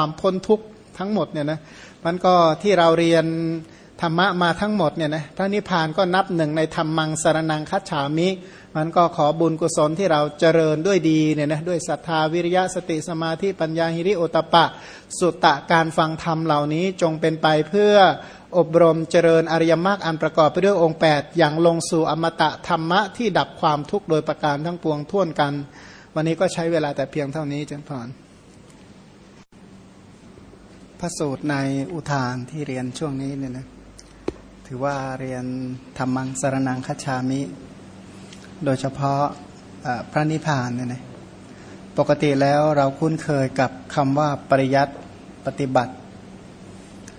ความพ้นทุกข์ทั้งหมดเนี่ยนะมันก็ที่เราเรียนธรรมะมาทั้งหมดเนี่ยนะพระนิพพานก็นับหนึ่งในธรรมังสารนังคัจฉามิ มันก็ขอบุญกุศลที่เราเจริญด้วยดีเนี่ยนะด้วยศรัทธาวิริยะสติสมาธิปัญญาหิริโอตปะ สุตตะการฟังธรรมเหล่านี้จงเป็นไปเพื่ออบรมเจริญอริยมรรคอันประกอบไปด้วยองค์ 8 อย่างลงสู่อมตะธรรมะที่ดับความทุกข์โดยประการทั้งปวงท่วนกัน วันนี้ก็ใช้เวลาแต่เพียงเท่านี้จันพร พระสูตรในอุทานที่เรียนช่วงนี้เนี่ยนะถือว่าเรียนธรรมังสารนังคัจฉามิ โดยเฉพาะพระนิพพานเนี่ยนะปกติแล้วเราคุ้นเคยกับคำว่าปริยัติปฏิบัติ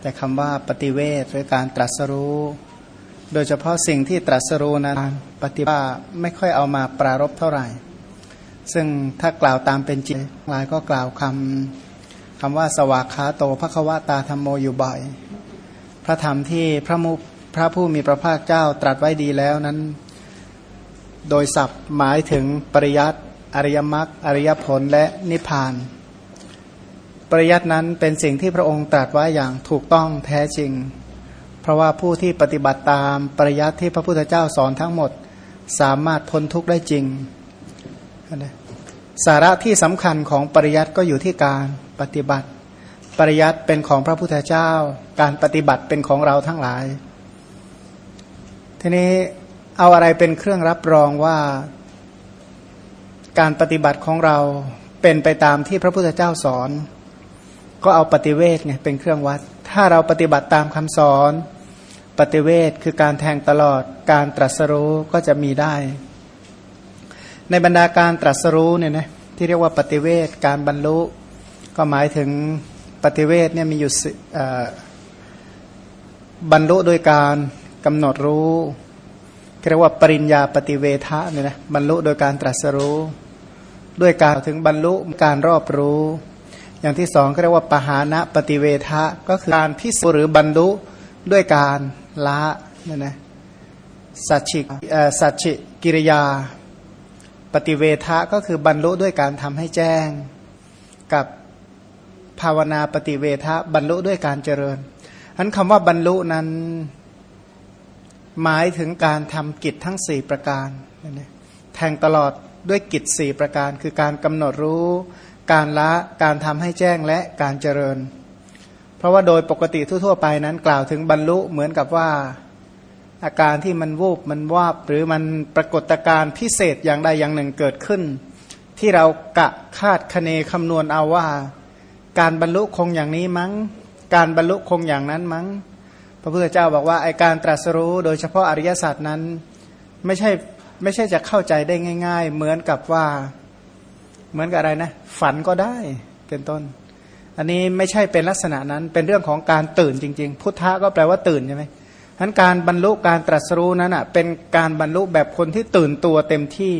แต่คำว่าปฏิเวทหรือการตรัสรู้ โดยเฉพาะสิ่งที่ตรัสรู้นั้นปฏิบัติไม่ค่อยเอามาปรารบเท่าไหร่ ซึ่งถ้ากล่าวตามเป็นจริงหลายก็กล่าวคำ คำว่าสวากขาโตภควตาธรรมโมอยู่บ่อย พระธรรมที่พระมุพระผู้มีพระภาคเจ้าตรัสไว้ดีแล้วนั้น โดยศัพท์หมายถึงปริยัติอริยมรรคอริยผลและนิพพาน ปริยัตินั้นเป็นสิ่งที่พระองค์ตรัสไว้อย่างถูกต้องแท้จริง เพราะว่าผู้ที่ปฏิบัติตามปริยัติที่พระพุทธเจ้าสอนทั้งหมดสามารถพ้นทุกข์ได้จริง สาระที่สำคัญของปริยัติก็อยู่ที่การ ปฏิบัติ ปริยัติเป็นของพระพุทธเจ้า การปฏิบัติเป็นของเราทั้งหลาย ทีนี้เอาอะไรเป็นเครื่องรับรองว่าการปฏิบัติของเราเป็นไปตามที่พระพุทธเจ้าสอน ก็เอาปฏิเวทไงเป็นเครื่องวัด ถ้าเราปฏิบัติตามคำสอน ปฏิเวทคือการแทงตลอดการตรัสรู้ก็จะมีได้ ในบรรดาการตรัสรู้เนี่ยนะที่เรียกว่าปฏิเวทการบรรลุ ก็หมายถึงปฏิเวทเนี่ยมีอยู่บรรลุโดยการกำหนดรู้เรียกว่าปริญญาปฏิเวทะเนี่ยนะบรรลุโดยการตรัสรู้ ด้วยการถึงบรรลุการรอบรู้ อย่างที่สองเรียกว่าปหานะปฏิเวทะก็คือการพิสูจหรือบรรลุด้วยการละเนี่ยนะสัจฉิสัจฉิกิริยา ปฏิเวทะก็คือบรรลุด้วยการทำให้แจ้ง กับ ภาวนาปฏิเวทะบรรลุด้วยการเจริญอันคำว่าบรรลุนั้นหมายถึงการทำกิจทั้งสี่ประการแทงตลอดด้วยกิจสี่ประการ คือการกำหนดรู้ การละการทำให้แจ้งและการเจริญ เพราะว่าโดยปกติทั่วๆไปนั้นกล่าวถึงบรรลุเหมือนกับว่าอาการที่มันวูบมันวาบหรือมันปรากฏการณ์พิเศษอย่างใดอย่างหนึ่งเกิดขึ้น ที่เรากะคาดคะเนคำนวณเอาว่า การบรรลุคงอย่างนี้มั้ง การบรรลุคงอย่างนั้นมั้ง พระพุทธเจ้าบอกว่าไอการตรัสรู้โดยเฉพาะอริยสัจนั้น ไม่ใช่ไม่ใช่จะเข้าใจได้ง่าย ๆ เหมือนกับว่า เหมือนกับอะไรนะ ฝันก็ได้เป็นต้น อันนี้ไม่ใช่เป็นลักษณะนั้น เป็นเรื่องของการตื่นจริง ๆ พุทธะก็แปลว่าตื่นใช่ไหมทั้นการบรรลุการตรัสรู้นั้นอะเป็นการบรรลุแบบคนที่ตื่นตัวเต็มที่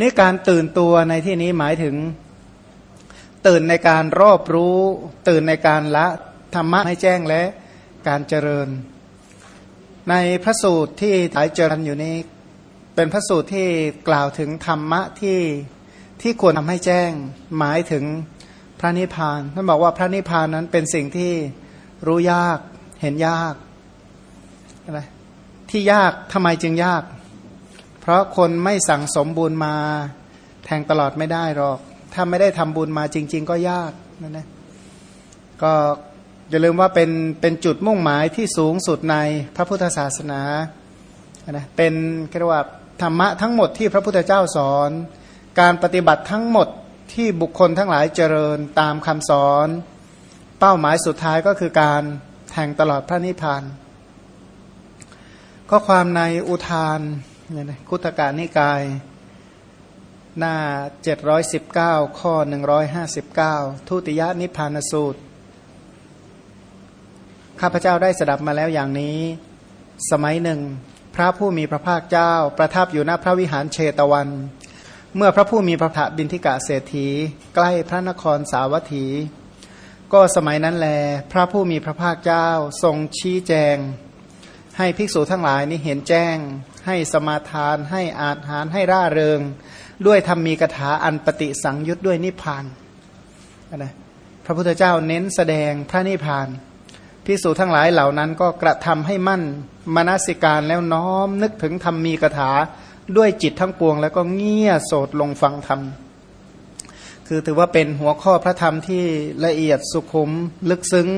นี่การตื่นตัวในที่นี้หมายถึง ตื่นในการรอบรู้ ตื่นในการละธรรมะให้แจ้งและการเจริญ ในพระสูตรที่ถ่ายเจริญอยู่นี้ เป็นพระสูตรที่กล่าวถึงธรรมะที่ที่ควรทำให้แจ้ง หมายถึงพระนิพพานท่านบอกว่าพระนิพพานนั้นเป็นสิ่งที่รู้ยากเห็นยากอะไรที่ยากทำไมจึงยาก เพราะคนไม่สั่งสมบุญมาแทงตลอดไม่ได้หรอก ถ้าไม่ได้ทำบุญมาจริง ๆ ก็ยากนั่นนะก็อย่าลืมว่าเป็นเป็นจุดมุ่งหมายที่สูงสุดในพระพุทธศาสนานะเป็นเรียกว่าธรรมะทั้งหมดที่พระพุทธเจ้าสอน การปฏิบัติทั้งหมดที่บุคคลทั้งหลายเจริญตามคำสอน เป้าหมายสุดท้ายก็คือการแทงตลอดพระนิพพานก็ความในอุทานเนี่ยนะคุตการนิกาย หน้า 719 ข้อ 159 ทุติยนิพพานสูตร ข้าพเจ้าได้สดับมาแล้วอย่างนี้ สมัยหนึ่ง พระผู้มีพระภาคเจ้าประทับอยู่ณพระวิหารเชตวัน เมื่อพระผู้มีพระภาคบินทิกะเศรษฐี ใกล้พระนครสาวัตถี ก็สมัยนั้นแล พระผู้มีพระภาคเจ้าทรงชี้แจง ให้ภิกษุทั้งหลายนี้เห็นแจ้ง ให้สมาทาน ให้อาหารให้ร่าเริง ด้วยธรรมีกถาอันปฏิสังยุตด้วยนิพพานนะพระพุทธเจ้าเน้นแสดงพระนิพพานพิสูจทั้งหลายเหล่านั้นก็กระทำให้มั่นมนสิการแล้วน้อมนึกถึงธรรมมีกถาด้วยจิตทั้งปวง แล้วก็เงี่ยโสดลงฟังธรรม คือถือว่าเป็นหัวข้อพระธรรมที่ละเอียดสุขุมลึกซึ้ง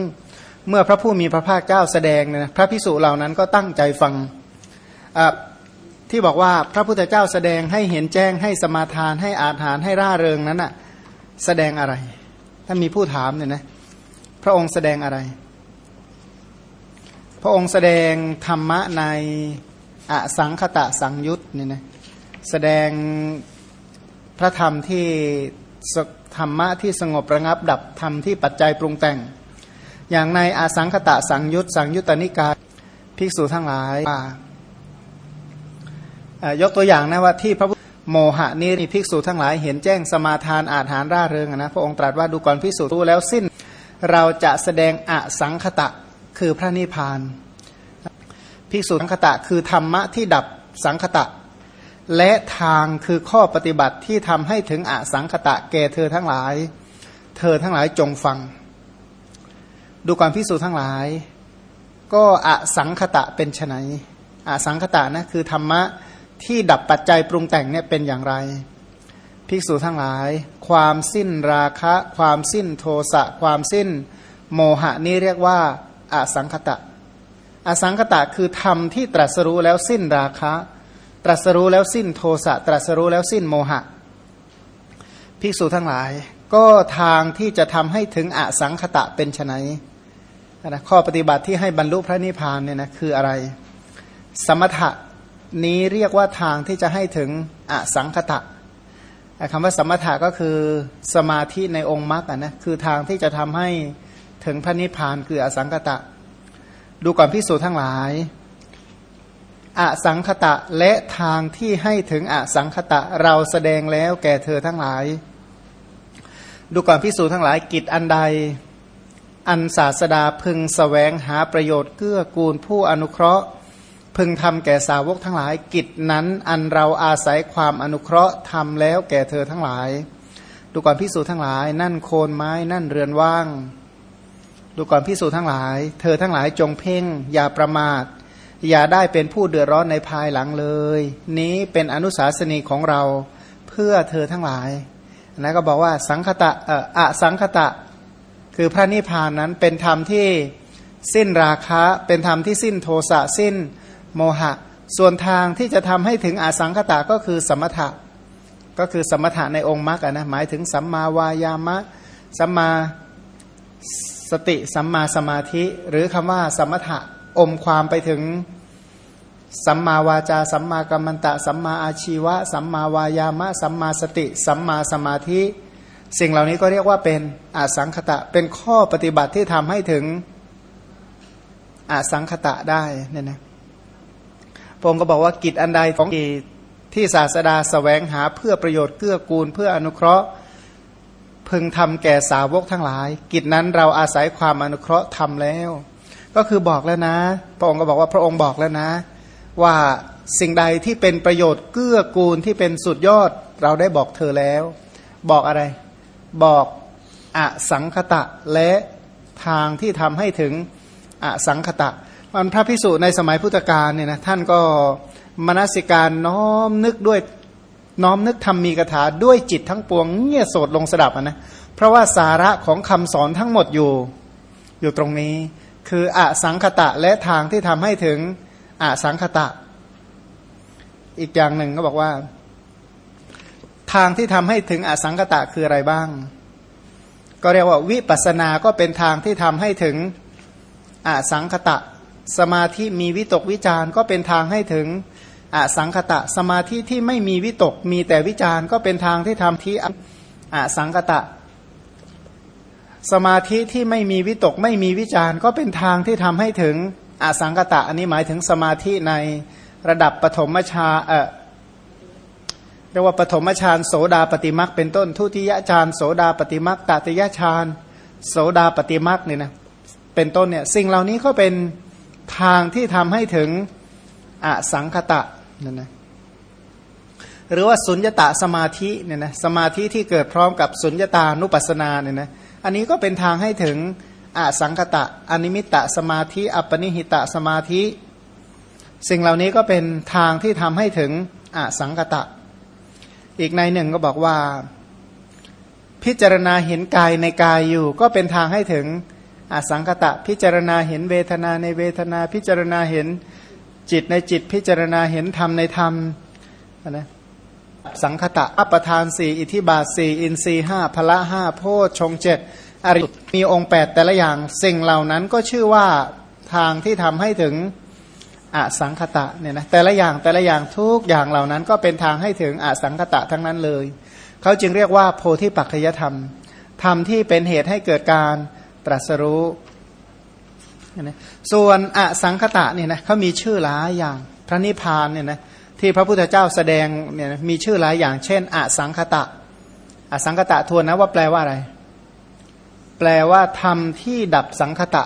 เมื่อพระผู้มีพระภาคเจ้าแสดงเนี่ยพระพิสุเหล่านั้นก็ตั้งใจฟัง ที่บอกว่าพระพุทธเจ้าแสดงให้เห็นแจ้งให้สมาทานให้อาถานให้ร่าเริงนั้นอะแสดงอะไร ถ้ามีผู้ถามเนี่ยนะพระองค์แสดงอะไร พระองค์แสดงธรรมะในอสังคตะสังยุตเนี่ยนะแสดงพระธรรมที่ธรรมะที่สงบระงับดับธรรมที่ปัจจัยปรุงแต่ง อย่างในอสังคตะสังยุตสังยุตตนิกายภิกษุทั้งหลาย ยกตัวอย่างนะว่าที่พระโมหะนี่ภิกษุทั้งหลายเห็นแจ้งสมาทานอาหารร่าเริงนะพระองค์ตรัสว่าดูก่อนภิกษุรู้แล้วสิ้น เราจะแสดงอสังคตะคือพระนิพพานภิกษุสังคตะคือธรรมะที่ดับสังคตะ และทางคือข้อปฏิบัติที่ทำให้ถึงอสังคตะแก่เธอทั้งหลาย เธอทั้งหลายจงฟัง ดูก่อนภิกษุทั้งหลาย ก็อสังคตะเป็นไนอสังคตะนะคือธรรมะ ที่ดับปัจจัยปรุงแต่งเนี่ยเป็นอย่างไร ภิกษุทั้งหลาย ความสิ้นราคะ ความสิ้นโทสะ ความสิ้นโมหะนี่เรียกว่าอสังคตะ อสังคตะคือธรรมที่ตรัสรู้แล้วสิ้นราคะ ตรัสรู้แล้วสิ้นโทสะ ตรัสรู้แล้วสิ้นโมหะ ภิกษุทั้งหลาย ก็ทางที่จะทำให้ถึงอสังคตะเป็นไนนะข้อปฏิบัติที่ให้บรรลุพระนิพพานเนี่ยนะคืออะไร สมถะ นี้เรียกว่าทางที่จะให้ถึงอสังคตะคำว่าสมถะก็คือสมาธิในองค์มรรคนะคือทางที่จะทำให้ถึงพระนิพพานคืออสังคตะ ดูก่อนพิสูจน์ทั้งหลาย อสังคตะและทางที่ให้ถึงอสังคตะเราแสดงแล้วแก่เธอทั้งหลาย ดูก่อนพิสูจน์ทั้งหลายกิจอันใด อันศาสดาพึงสแสวงหาประโยชน์เกื้อกูลผู้อนุเคราะห์ พึงทำแก่สาวกทั้งหลาย กิจนั้นอันเราอาศัยความอนุเคราะห์ทำแล้วแก่เธอทั้งหลาย ดูก่อนพิสูจทั้งหลาย นั่นโคนไม้นั่นเรือนว่าง ดูก่อนพิสูจทั้งหลาย เธอทั้งหลายจงเพ่ง อย่าประมาท อย่าได้เป็นผู้เดือดร้อนในภายหลังเลย นี้เป็นอนุสาสนีของเราเพื่อเธอทั้งหลายนะก็บอกว่าสังคตะเอ่ออสังคตะ คือพระนิพพานนั้นเป็นธรรมที่สิ้นราคะ เป็นธรรมที่สิ้นโทสะสิ้น โมหะ ส่วนทางที่จะทำให้ถึงอสังคตะก็คือสมถะ ก็คือสมถะในองค์มรรคนะหมายถึงสัมมาวายามะสัมมาสติสัมมาสมาธิ หรือคำว่าสมถะอมความไปถึงสัมมาวาจา สัมมากัมมันตะ สัมมาอาชีวะ สัมมาวายามะ สัมมาสติ สัมมาสมาธิ สิ่งเหล่านี้ก็เรียกว่าเป็นอาสังคตะ เป็นข้อปฏิบัติที่ทำให้ถึงอาสังคตะได้เนี่ยนะ พระองค์ก็บอกว่ากิจอันใดของที่ศาสดาสแสวงหาเพื่อประโยชน์เกื้อกูล เพื่ออนุเคราะห์พึงทำแก่สาวกทั้งหลาย กิจนั้นเราอาศัยความอนุเคราะห์ทำแล้ว ก็คือบอกแล้วนะ พระองค์ก็บอกว่าพระองค์บอกแล้วนะ ว่าสิ่งใดที่เป็นประโยชน์เกื้อกูลที่เป็นสุดยอดเราได้บอกเธอแล้ว บอกอะไร บอกอสังคตะและทางที่ทำให้ถึงอสังคตะ มันพระพิสุในสมัยพุทธกาลเนี่ยนะท่านก็มนสิการน้อมนึกด้วยน้อมนึกทำมีกถาด้วยจิตทั้งปวงเงี่ยโสดลงสดับนะเพราะว่าสาระของคำสอนทั้งหมดอยู่อยู่ตรงนี้ คืออสังคตะและทางที่ทำให้ถึงอสังคตะ อีกอย่างหนึ่งก็บอกว่า ทางที่ทำให้ถึงอสังคตะคืออะไรบ้าง ก็เรียกว่าวิปัสสนาก็เป็นทางที่ทำให้ถึงอสังคตะ สมาธิมีวิตกวิจารก็เป็นทางให้ถึงอสังคตะ สมาธิที่ไม่มีวิตกมีแต่วิจารก็เป็นทางที่ทำที่อสังคตะ สมาธิที่ไม่มีวิตกไม่มีวิจารก็เป็นทางที่ทำให้ถึงอสังคตะ อันนี้หมายถึงสมาธิในระดับปฐมฌานเออเรียกว่าปฐมฌานโสดาปฏิมักเป็นต้นทุติยฌานโสดาปฏิมักตติยฌานโสดาปฏิมักเนี่ยนะเป็นต้นเนี่ยสิ่งเหล่านี้ก็เป็น ทางที่ทำให้ถึงอสังคตะนั่นนะหรือว่าสุญญตาสมาธิเนี่ยนะสมาธิที่เกิดพร้อมกับสุญญตานุปัสนาเนี่ยนะอันนี้ก็เป็นทางให้ถึงอสังคตะอนิมิตะสมาธิ อัปปนิหิตะสมาธิ สิ่งเหล่านี้ก็เป็นทางที่ทำให้ถึงอสังคตะ อีกในหนึ่งก็บอกว่า พิจารณาเห็นกายในกายอยู่ ก็เป็นทางให้ถึง อสังคตะพิจารณาเห็นเวทนาในเวทนาพิจารณาเห็นจิตในจิตพิจารณาเห็นธรรมในธรรมนะสังคตะอัปทานสี่อิทิบาทสี่อินทรีห้าพละห้าโพชงเจ็ดอริมีองค์แปดแต่ละอย่างสิ่งเหล่านั้นก็ชื่อว่าทางที่ทำให้ถึงอสังคตะเนี่ยนะแต่ละอย่างแต่ละอย่างทุกอย่างเหล่านั้นก็เป็นทางให้ถึงอสังคตะทั้งนั้นเลย เขาจึงเรียกว่าโพธิปัจจยธรรมธรรมที่เป็นเหตุให้เกิดการ ตรัสรู้ส่วนอสังคตะเนี่ยนะเขามีชื่อหลายอย่าง พระนิพพานเนี่ยนะที่พระพุทธเจ้าแสดงเนี่ยมีชื่อหลายอย่าง เช่น อสังคตะ อสังคตะทวนนะว่าแปลว่าอะไร แปลว่าธรรมที่ดับสังคตะ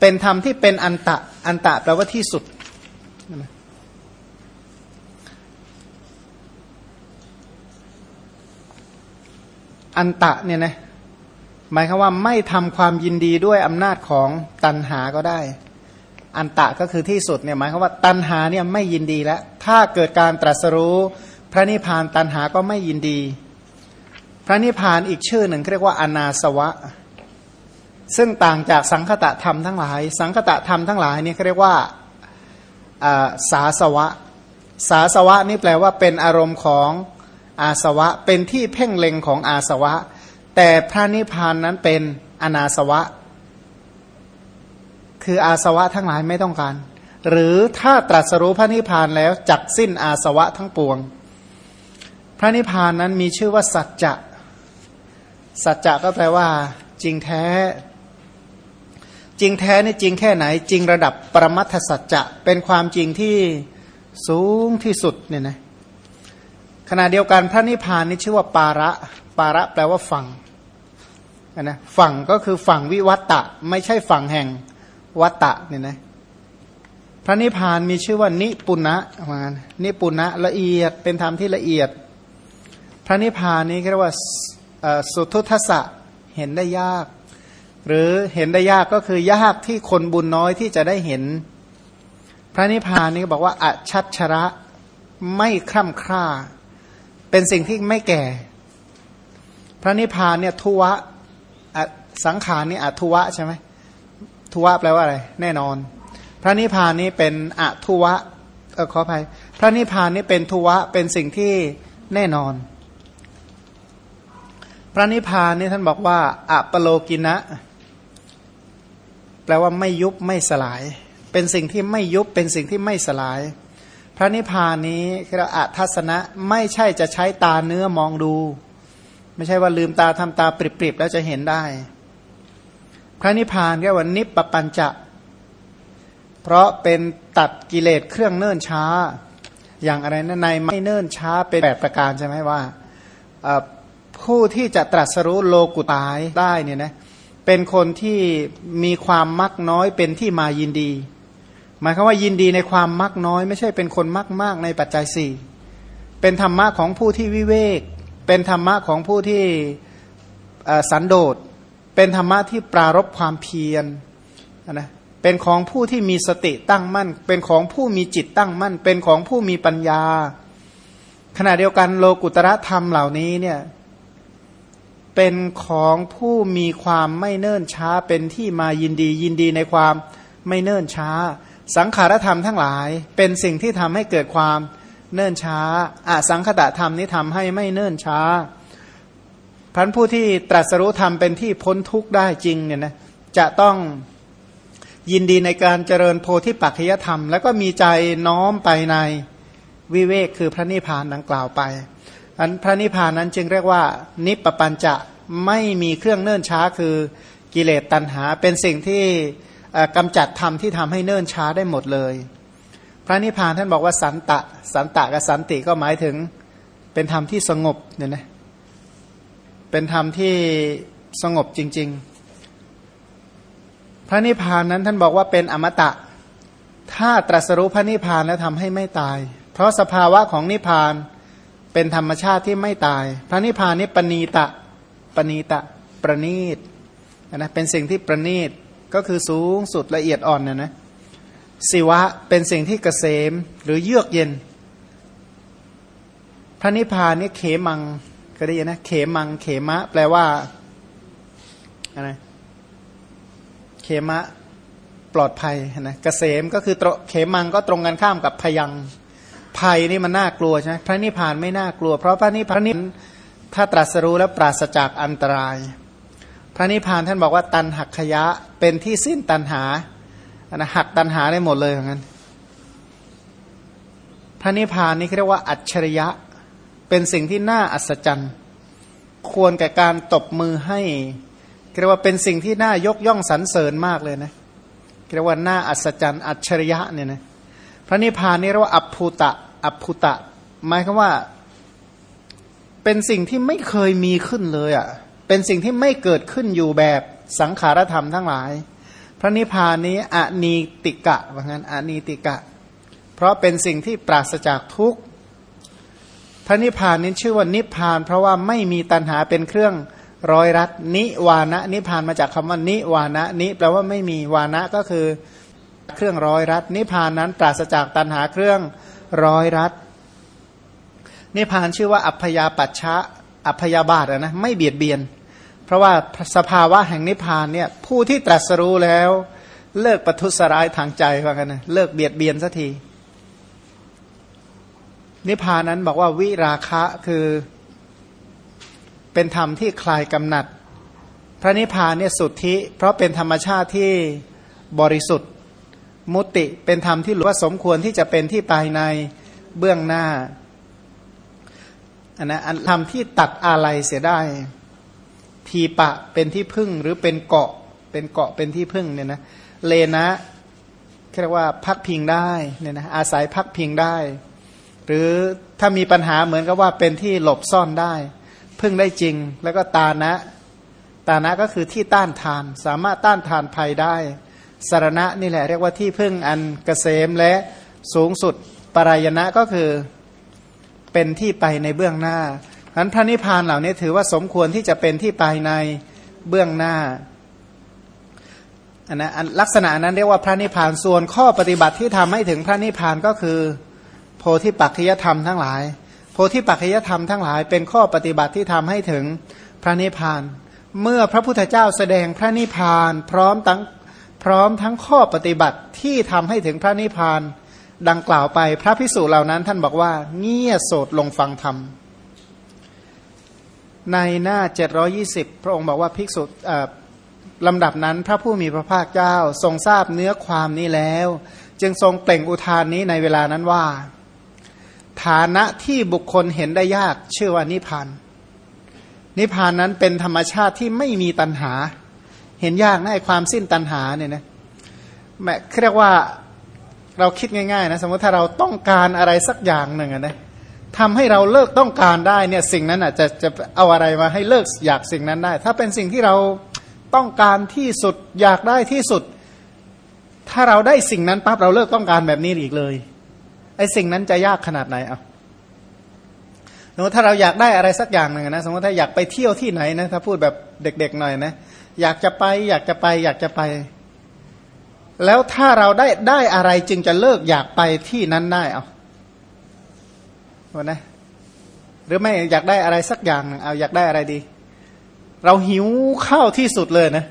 เป็นธรรมที่เป็นอันตะ อันตะแปลว่าที่สุด อันตะเนี่ยนะ หมายคือว่าไม่ทำความยินดีด้วยอำนาจของตันหาก็ได้ อันตะก็คือที่สุดเนี่ยหมายความว่าตัณหาเนี่ยไม่ยินดีแล้ว ถ้าเกิดการตรัสรู้ พระนิพพานตัณหาก็ไม่ยินดี พระนิพพานอีกชื่อหนึ่งเรียกว่าอนาสวะ ซึ่งต่างจากสังคตะธรรมทั้งหลาย สังคตะธรรมทั้งหลายนี่เรียกว่าสาสวะ สาสวะนี่แปลว่าเป็นอารมณ์ของอาสวะ เป็นที่เพ่งเล็งของอาสวะ แต่พระนิพพานนั้นเป็นอนาสวะ คืออาสวะทั้งหลายไม่ต้องการ หรือถ้าตรัสรู้พระนิพพานแล้วจักสิ้นอาสวะทั้งปวง พระนิพพานนั้นมีชื่อว่าสัจจะสัจจะก็แปลว่า จริงแท้ จริงแท้นี่จริงแค่ไหน จริงระดับปรมัตถสัจจะเป็นความจริงที่สูงที่สุดเนี่ยนะขณะเดียวกันพระนิพพานนี่ชื่อว่าปาระ ปาระแปลว่าฝั่งนะฝั่งก็คือฝั่งวิวัตตะ ไม่ใช่ฝั่งแห่งวัตตะเนี่ยนะพระนิพพานมีชื่อว่านิปุณะมานิปุณะละเอียดเป็นธรรมที่ละเอียด พระนิพพานนี้เรียกว่าสุทุทสะเห็นได้ยาก หรือเห็นได้ยากก็คือยากที่คนบุญน้อยที่จะได้เห็น พระนิพพานนี้บอกว่าอชัดชระไม่คร่ำคร่า เป็นสิ่งที่ไม่แก่ พระนิพพานเนี่ยทุวะสังขารนี่อทุวะใช่ไหมทุวะแปลว่าอะไร แน่นอน พระนิพพานนี้เป็นอทุวะเออขออภัย พระนิพพานนี้เป็นทุวะเป็นสิ่งที่แน่นอน พระนิพพานนี่ท่านบอกว่าอะปโลกินะ แปลว่าไม่ยุบไม่สลาย เป็นสิ่งที่ไม่ยุบเป็นสิ่งที่ไม่สลาย พระนิพพานนี้คืออัทัศนะไม่ใช่จะใช้ตาเนื้อมองดู ไม่ใช่ว่าลืมตาทำตาปริบๆแล้วจะเห็นได้ พระนิพพานเรียกว่านิปปปัญจะ เพราะเป็นตัดกิเลสเครื่องเนิ่นช้า อย่างอะไรนะในไม่เนิ่นช้าเป็นแบบประการใช่ไหมว่าผู้ที่จะตรัสรู้โลกุตายได้เนี่ยนะเป็นคนที่มีความมักน้อยเป็นที่มายินดี หมายความว่ายินดีในความมักน้อย ไม่ใช่เป็นคนมักมากในปัจจัยสี่เป็นธรรมะของผู้ที่วิเวก เป็นธรรมะของผู้ที่สันโดษ เป็นธรรมะที่ปรารบความเพียรนะเป็นของผู้ที่มีสติตั้งมั่น เป็นของผู้มีจิตตั้งมั่น เป็นของผู้มีปัญญา ขณะเดียวกันโลกุตระธรรมเหล่านี้เนี่ยเป็นของผู้มีความไม่เนิ่นช้าเป็นที่มายินดียินดีในความไม่เนิ่นช้า สังขารธรรมทั้งหลาย เป็นสิ่งที่ทำให้เกิดความเเนิ่นช้าอสังคตะธรรมนี้ทำให้ไม่เนิ่นช้าพันผู้ที่ตรัสรู้ธรรมเป็นที่พ้นทุกข์ได้จริงเนี่ยนะจะต้องยินดีในการเจริญโพธิปัจจยธรรม แล้วก็มีใจน้อมไปในวิเวกคือพระนิพพานดังกล่าวไปอันพระนิพพานนั้นจึงเรียกว่า นิปปัญจะไม่มีเครื่องเนิ่นช้าคือกิเลสตัณหา เป็นสิ่งที่กำจัดธรรมที่ทำให้เนิ่นช้าได้หมดเลย ระนิพพานท่านบอกว่าสันตะ สันตะกับสันติก็หมายถึงเป็นธรรมที่สงบเนี่ยนะเป็นธรรมที่สงบจริง ๆ พระนิพพานนั้นท่านบอกว่าเป็นอมตะ ถ้าตรัสรู้พระนิพพานแล้วทำให้ไม่ตาย เพราะสภาวะของนิพพานเป็นธรรมชาติที่ไม่ตาย พระนิพพานนี้ปณีตะปณีตะประณีตนะเป็นสิ่งที่ประณีตก็คือสูงสุดละเอียดอ่อนนะนะ สิวะเป็นสิ่งที่เกษมหรือเยือกเย็น พระนิพพานนี่เขมังก็ได้ยินนะเขมัง เขมะ แปลว่าอะไรเขมะปลอดภัยนะเกษมก็คือเขมังก็ตรงกันข้ามกับพยังภัยนี่มันน่ากลัวใช่ไหมพระนิพพานไม่น่ากลัว เพราะพระนิพพานถ้าตรัสรู้แล้วปราศจากอันตราย พระนิพพานท่านบอกว่าตันหักขยะเป็นที่สิ้นตันหา นะหักตันหาได้หมดเลยอย่างนั้นพระนิพพานนี่เรียกว่า อัจฉริยะ เป็นสิ่งที่น่าอัศจรรย์ ควรแก่การตบมือให้เรียกว่าเป็นสิ่งที่น่ายกย่องสรรเสริญมากเลยนะเรียกว่าน่าอัศจรรย์อัจฉริยะเนี่ยนะพระนิพพานนี่เรียกว่าอัภูตะอัภูตะ หมายคือว่า เป็นสิ่งที่ไม่เคยมีขึ้นเลยอะ่ะเป็นสิ่งที่ไม่เกิดขึ้นอยู่แบบสังขารธรรมทั้งหลาย พระนิพพานนี้อนีติกะว่างั้นอนีติกะ เพราะเป็นสิ่งที่ปราศจากทุกข์พระนิพพานนี้ชื่อว่านิพพาน เพราะว่าไม่มีตัณหาเป็นเครื่องร้อยรัดนิวานะนิพพานมาจากคำว่านิวานะนิแปลว่าไม่มีวานะก็คือเครื่องร้อยรัดนิพพานนั้นปราศจากตัณหาเครื่องร้อยรัดนิพพานชื่อว่าอัพยาปัชชะอัพยาบาทนะไม่เบียดเบียน เพราะว่าสภาวะแห่งนิพพานเนี่ยผู้ที่ตรัสรู้แล้ว เลิกปัทุสร้ายทางใจว่ากันนะเลิกเบียดเบียนสักที นิพพานนั้นบอกว่าวิราคะคือ เป็นธรรมที่คลายกำหนัด พระนิพพานเนี่ยสุดที่เพราะเป็นธรรมชาติที่บริสุทธิ์ มุติเป็นธรรมที่หรือว่าสมควรที่จะเป็นที่ภายในเบื้องหน้าอันนะธรรมที่ตัดอะไรเสียได้ ทีปะเป็นที่พึ่งหรือเป็นเกาะเป็นเกาะเป็นที่พึ่งเนี่ยนะเลนะเรียกว่าพักพิงได้เนี่ยนะอาศัยพักพิงได้ หรือถ้ามีปัญหาเหมือนกับว่าเป็นที่หลบซ่อนได้ พึ่งได้จริง แล้วก็ตานะ ตานะก็คือที่ต้านทาน สามารถต้านทานภัยได้สารณะนี่แหละเรียกว่าที่พึ่งอันกเกษมและสูงสุดปรายณะก็คือเป็นที่ไปในเบื้องหน้า อันพระนิพพานเหล่านี้ถือว่าสมควรที่จะเป็นที่ภายในเบื้องหน้าอันนะลักษณะนั้นเรียกว่าพระนิพพานส่วนข้อปฏิบัติที่ทำให้ถึงพระนิพพานก็คือ โพธิปัจจยธรรมทั้งหลาย โพธิปัจจยธรรมทั้งหลาย เป็นข้อปฏิบัติที่ทำให้ถึงพระนิพพาน เมื่อพระพุทธเจ้าแสดงพระนิพพานพร้อมทั้งพร้อมทั้งข้อปฏิบัติที่ทำให้ถึงพระนิพพาน ดังกล่าวไปพระพิสุเหล่านั้นท่านบอกว่าเงี่ยโสดลงฟังธรรม ในหน้า 720 พระองค์บอกว่าภิกษุลำดับนั้นพระผู้มีพระภาคเจ้าทรงทราบเนื้อความนี้แล้ว จึงทรงเปล่งอุทานนี้ในเวลานั้นว่า ฐานะที่บุคคลเห็นได้ยากชื่อว่านิพานนิพานนั้นเป็นธรรมชาติที่ไม่มีตัณหา เห็นยากนะความสิ้นตัณหาเนี่ยนะแม่เรียกว่าเราคิดง่ายๆนะสมมติถ้าเราต้องการอะไรสักอย่างหนึ่งนะ ทำให้เราเลิกต้องการได้เนี่ยสิ่งนั้นอาจจะจะเอาอะไรมาให้เลิกอยากสิ่งนั้นได้ ถ้าเป็นสิ่งที่เราต้องการที่สุดอยากได้ที่สุด ถ้าเราได้สิ่งนั้นปั๊บเราเลิกต้องการแบบนี้อีกเลยไอ้สิ่งนั้นจะยากขนาดไหนเอาสมมติถ้าเราอยากได้อะไรสักอย่างหนึ่งนะสมมติถ้าอยากไปเที่ยวที่ไหนนะถ้าพูดแบบเด็กๆหน่อยนะอยากจะไปอยากจะไป อยากจะไป แล้วถ้าเราได้ได้อะไรจึงจะเลิกอยากไปที่นั้นได้เอา วนะหรือไม่อยากได้อะไรสักอย่างเอาอยากได้อะไรดี เราหิวข้าวที่สุดเลยนะ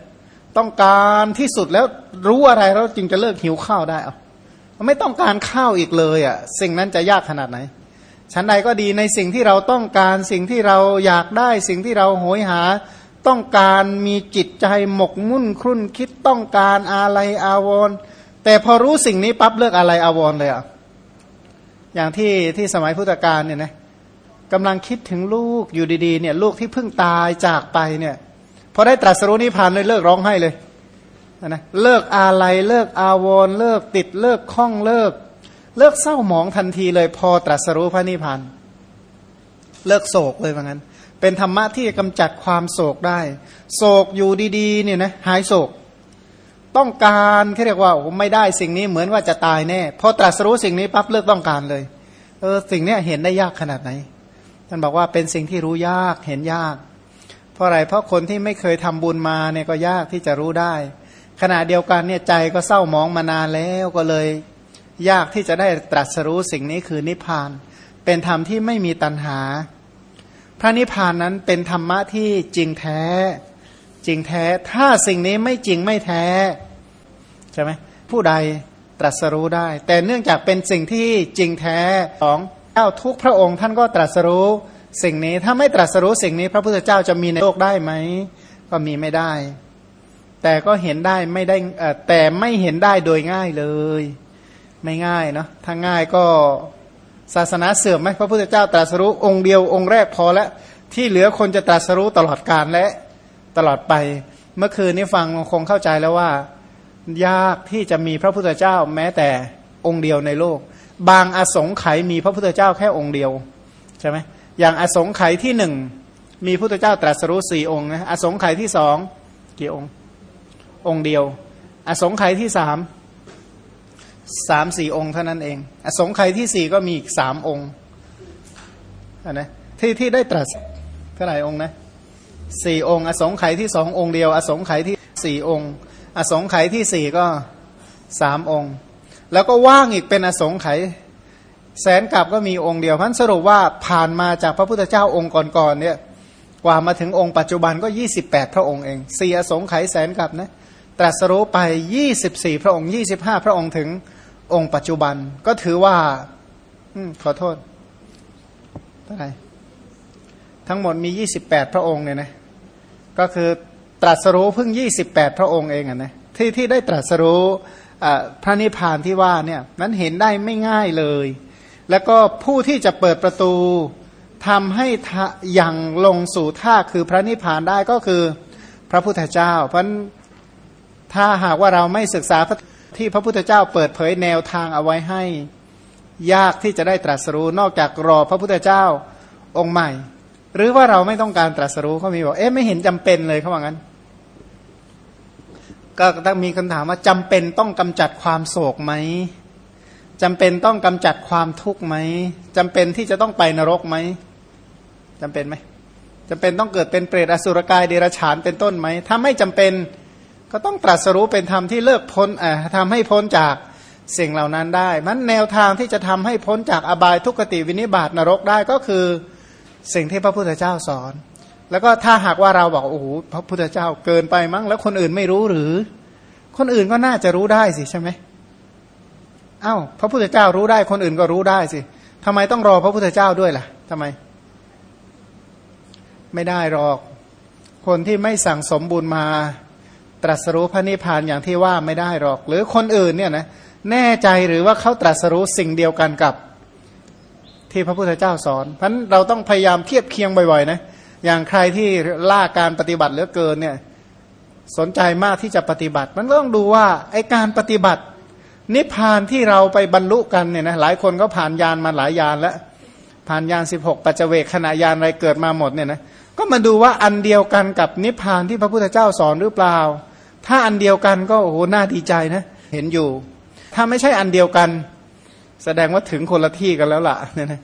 ต้องการที่สุดแล้วรู้อะไรเราจึงจะเลิกหิวข้าวได้เอาไม่ต้องการข้าวอีกเลยอะ่ะ สิ่งนั้นจะยากขนาดไหนชั้นใดก็ดีในสิ่งที่เราต้องการสิ่งที่เราอยากได้สิ่งที่เราโหยหา ต้องการมีจิตใจหมกมุ่นครุ่นคิดต้องการอะไรอาวร แต่พอรู้สิ่งนี้ปั๊บเลิกอะไรอาวรเลยอะ อย่างที่ที่สมัยพุทธกาลเนี่ยนะกำลังคิดถึงลูกอยู่ดีๆเนี่ยลูกที่เพิ่งตายจากไปเนี่ยพอได้ตรัสรู้นิพพานเลยเลิกร้องไห้เลยนะเลิกอาลัยเลิกอาวรเลิกติดเลิกคล้องเลิก เลิกเศร้าหมองทันทีเลย พอตรัสรู้พระนิพพานเลิกโศกเลยว่างั้น เป็นธรรมะที่กำจัดความโศกได้ โศกอยู่ดีๆเนี่ยนะหายโศก ต้องการเขาเรียกว่าไม่ได้สิ่งนี้เหมือนว่าจะตายแน่พอตรัสรู้สิ่งนี้ปั๊บเลิกต้องการเลยเออสิ่งนี้เห็นได้ยากขนาดไหนท่านบอกว่าเป็นสิ่งที่รู้ยากเห็นยาก เพราะอะไรเพราะคนที่ไม่เคยทำบุญมาเนี่ยก็ยากที่จะรู้ได้ ขณะเดียวกันเนี่ยใจก็เศร้ามองมานานแล้วก็เลย ยากที่จะได้ตรัสรู้สิ่งนี้คือนิพพาน เป็นธรรมที่ไม่มีตัณหา พระนิพพานนั้นเป็นธรรมะที่จริงแท้ จริงแท้ ถ้าสิ่งนี้ไม่จริงไม่แท้ใช่ไหมผู้ใดตรัสรู้ได้ แต่เนื่องจากเป็นสิ่งที่จริงแท้ของเจ้าทุกพระองค์ ท่านก็ตรัสรู้สิ่งนี้ถ้าไม่ตรัสรู้สิ่งนี้ พระพุทธเจ้าจะมีในโลกได้ไหมก็มีไม่ได้ แต่ก็เห็นได้ไม่ได้แต่ไม่เห็นได้โดยง่ายเลย ไม่ง่ายเนาะถ้าง่ายก็ศาสนาเสื่อมไหมพระพุทธเจ้าตรัสรู้องค์เดียวองค์แรกพอแล้วที่เหลือคนจะตรัสรู้ตลอดกาลและ ตลอดไป เมื่อคืนนี้ฟังคงเข้าใจแล้วว่า ยากที่จะมีพระพุทธเจ้าแม้แต่องค์เดียวในโลก บางอสงไขยมีพระพุทธเจ้าแค่องค์เดียวใช่ไหมอย่างอสงไขยที่หนึ่งมีพุทธเจ้าตรัสรู้สี่องค์นะอสงไขยที่สองกี่องค์ องค์เดียว อสงไขยที่สามสามสี่องค์เท่านั้นเอง อสงไขยที่สี่ก็มีอีกสามองค์นนะที่ที่ได้ตรัสเท่าไหร่องค์นะ สี่องค์ อสงไขยที่สององค์เดียว อสงไขยที่สี่องค์ อสงไขยที่สี่ก็สามองค์ แล้วก็ว่างอีกเป็นอสงไขยแสนกับก็มีองค์เดียวพันสรุปว่าผ่านมาจากพระพุทธเจ้าองค์ก่อนๆเนี่ยกว่ามาถึงองค์ปัจจุบันก็ 28 พระองค์เองสี่อสงไขยแสนกับนะตรัสรู้ไป 24 พระองค์ 25 พระองค์ถึงองค์ปัจจุบันก็ถือว่าอขอโทษเท่าไหร่ทั้งหมดมี 28 พระองค์เนี่ยนะ ก็คือตรัสรู้เพิ่ง 28 พระองค์เองนะที่ที่ได้ตรัสรู้พระนิพพานที่ว่าเนี่ยนั้นเห็นได้ไม่ง่ายเลย แล้วก็ผู้ที่จะเปิดประตูทำให้ยังลงสู่ท่าคือพระนิพพานได้ก็คือพระพุทธเจ้า เพราะถ้าหากว่าเราไม่ศึกษาที่พระพุทธเจ้าเปิดเผยแนวทางเอาไว้ให้ ยากที่จะได้ตรัสรู้นอกจากรอพระพุทธเจ้าองค์ใหม่ หรือว่าเราไม่ต้องการตรัสรู้เขามีบอกเอ๊ะไม่เห็นจำเป็นเลยเขาว่างั้น ก็ต้องมีคำถามว่าจำเป็นต้องกำจัดความโศกไหมจำเป็นต้องกำจัดความทุกข์ไหมจำเป็นที่จะต้องไปนรกไหมจำเป็นไหมจำเป็นต้องเกิดเป็นเปรตอสุรกายเดรัจฉานเป็นต้นไหมถ้าไม่จำเป็นก็ต้องตรัสรู้เป็นธรรมที่เลิกพ้นอ่าทำให้พ้นจากสิ่งเหล่านั้นได้ มันแนวทางที่จะทำให้พ้นจากอบายทุกขติวินิบาตนรกได้ก็คือ สิ่งที่พระพุทธเจ้าสอน แล้วก็ถ้าหากว่าเราบอกโอ้โหพระพุทธเจ้าเกินไปมั้ง แล้วคนอื่นไม่รู้หรือ คนอื่นก็น่าจะรู้ได้สิใช่ไหมอา้าวพระพุทธเจ้ารู้ได้คนอื่นก็รู้ได้สิทำไมต้องรอพระพุทธเจ้าด้วยล่ะทำไม ไม่ได้หรอก คนที่ไม่สั่งสมบุญมา ตรัสรู้พระนิพพานอย่างที่ว่าไม่ได้หรอก หรือคนอื่นเนี่ยนะแน่ใจหรือว่าเขาตรัสรู้สิ่งเดียวกันกับ ที่พระพุทธเจ้าสอนเพราะเราต้องพยายามเทียบเคียงบ่อยๆนะอย่างใครที่ล่าการปฏิบัติเหลือเกินเนี่ยสนใจมากที่จะปฏิบัติ มันต้องดูว่าไอการปฏิบัติ นิพพานที่เราไปบรรลุกันเนี่ยนะหลายคนก็ผ่านยานมาหลายยานแล้ว ผ่านยานสิบหกปัจเจเวกขณะยานอะไรเกิดมาหมดเนี่ยนะก็มาดูว่าอันเดียวกันกับนิพพานที่พระพุทธเจ้าสอนหรือเปล่า ถ้าอันเดียวกันก็โอ้โหน่าดีใจนะเห็นอยู่ ถ้าไม่ใช่อันเดียวกัน แสดงว่าถึงคนละที่กันแล้วล่ะเนี่ยนะ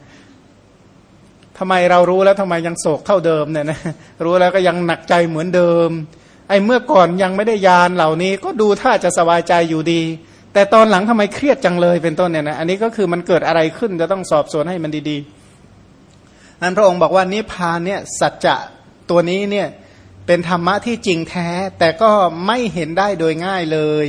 ทำไมเรารู้แล้วทำไมยังโศกเท่าเดิมเนี่ยนะรู้แล้วก็ยังหนักใจเหมือนเดิม ไอ้เมื่อก่อนยังไม่ได้ยานเหล่านี้ ก็ดูถ้าจะสบายใจอยู่ดี แต่ตอนหลังทำไมเครียดจังเลยเป็นต้นเนี่ยนะอันนี้ก็คือมันเกิดอะไรขึ้นจะต้องสอบสวนให้มันดีๆอันพระองค์บอกว่านิพพานเนี่ยสัจจะตัวนี้เนี่ยเป็นธรรมะที่จริงแท้ แต่ก็ไม่เห็นได้โดยง่ายเลย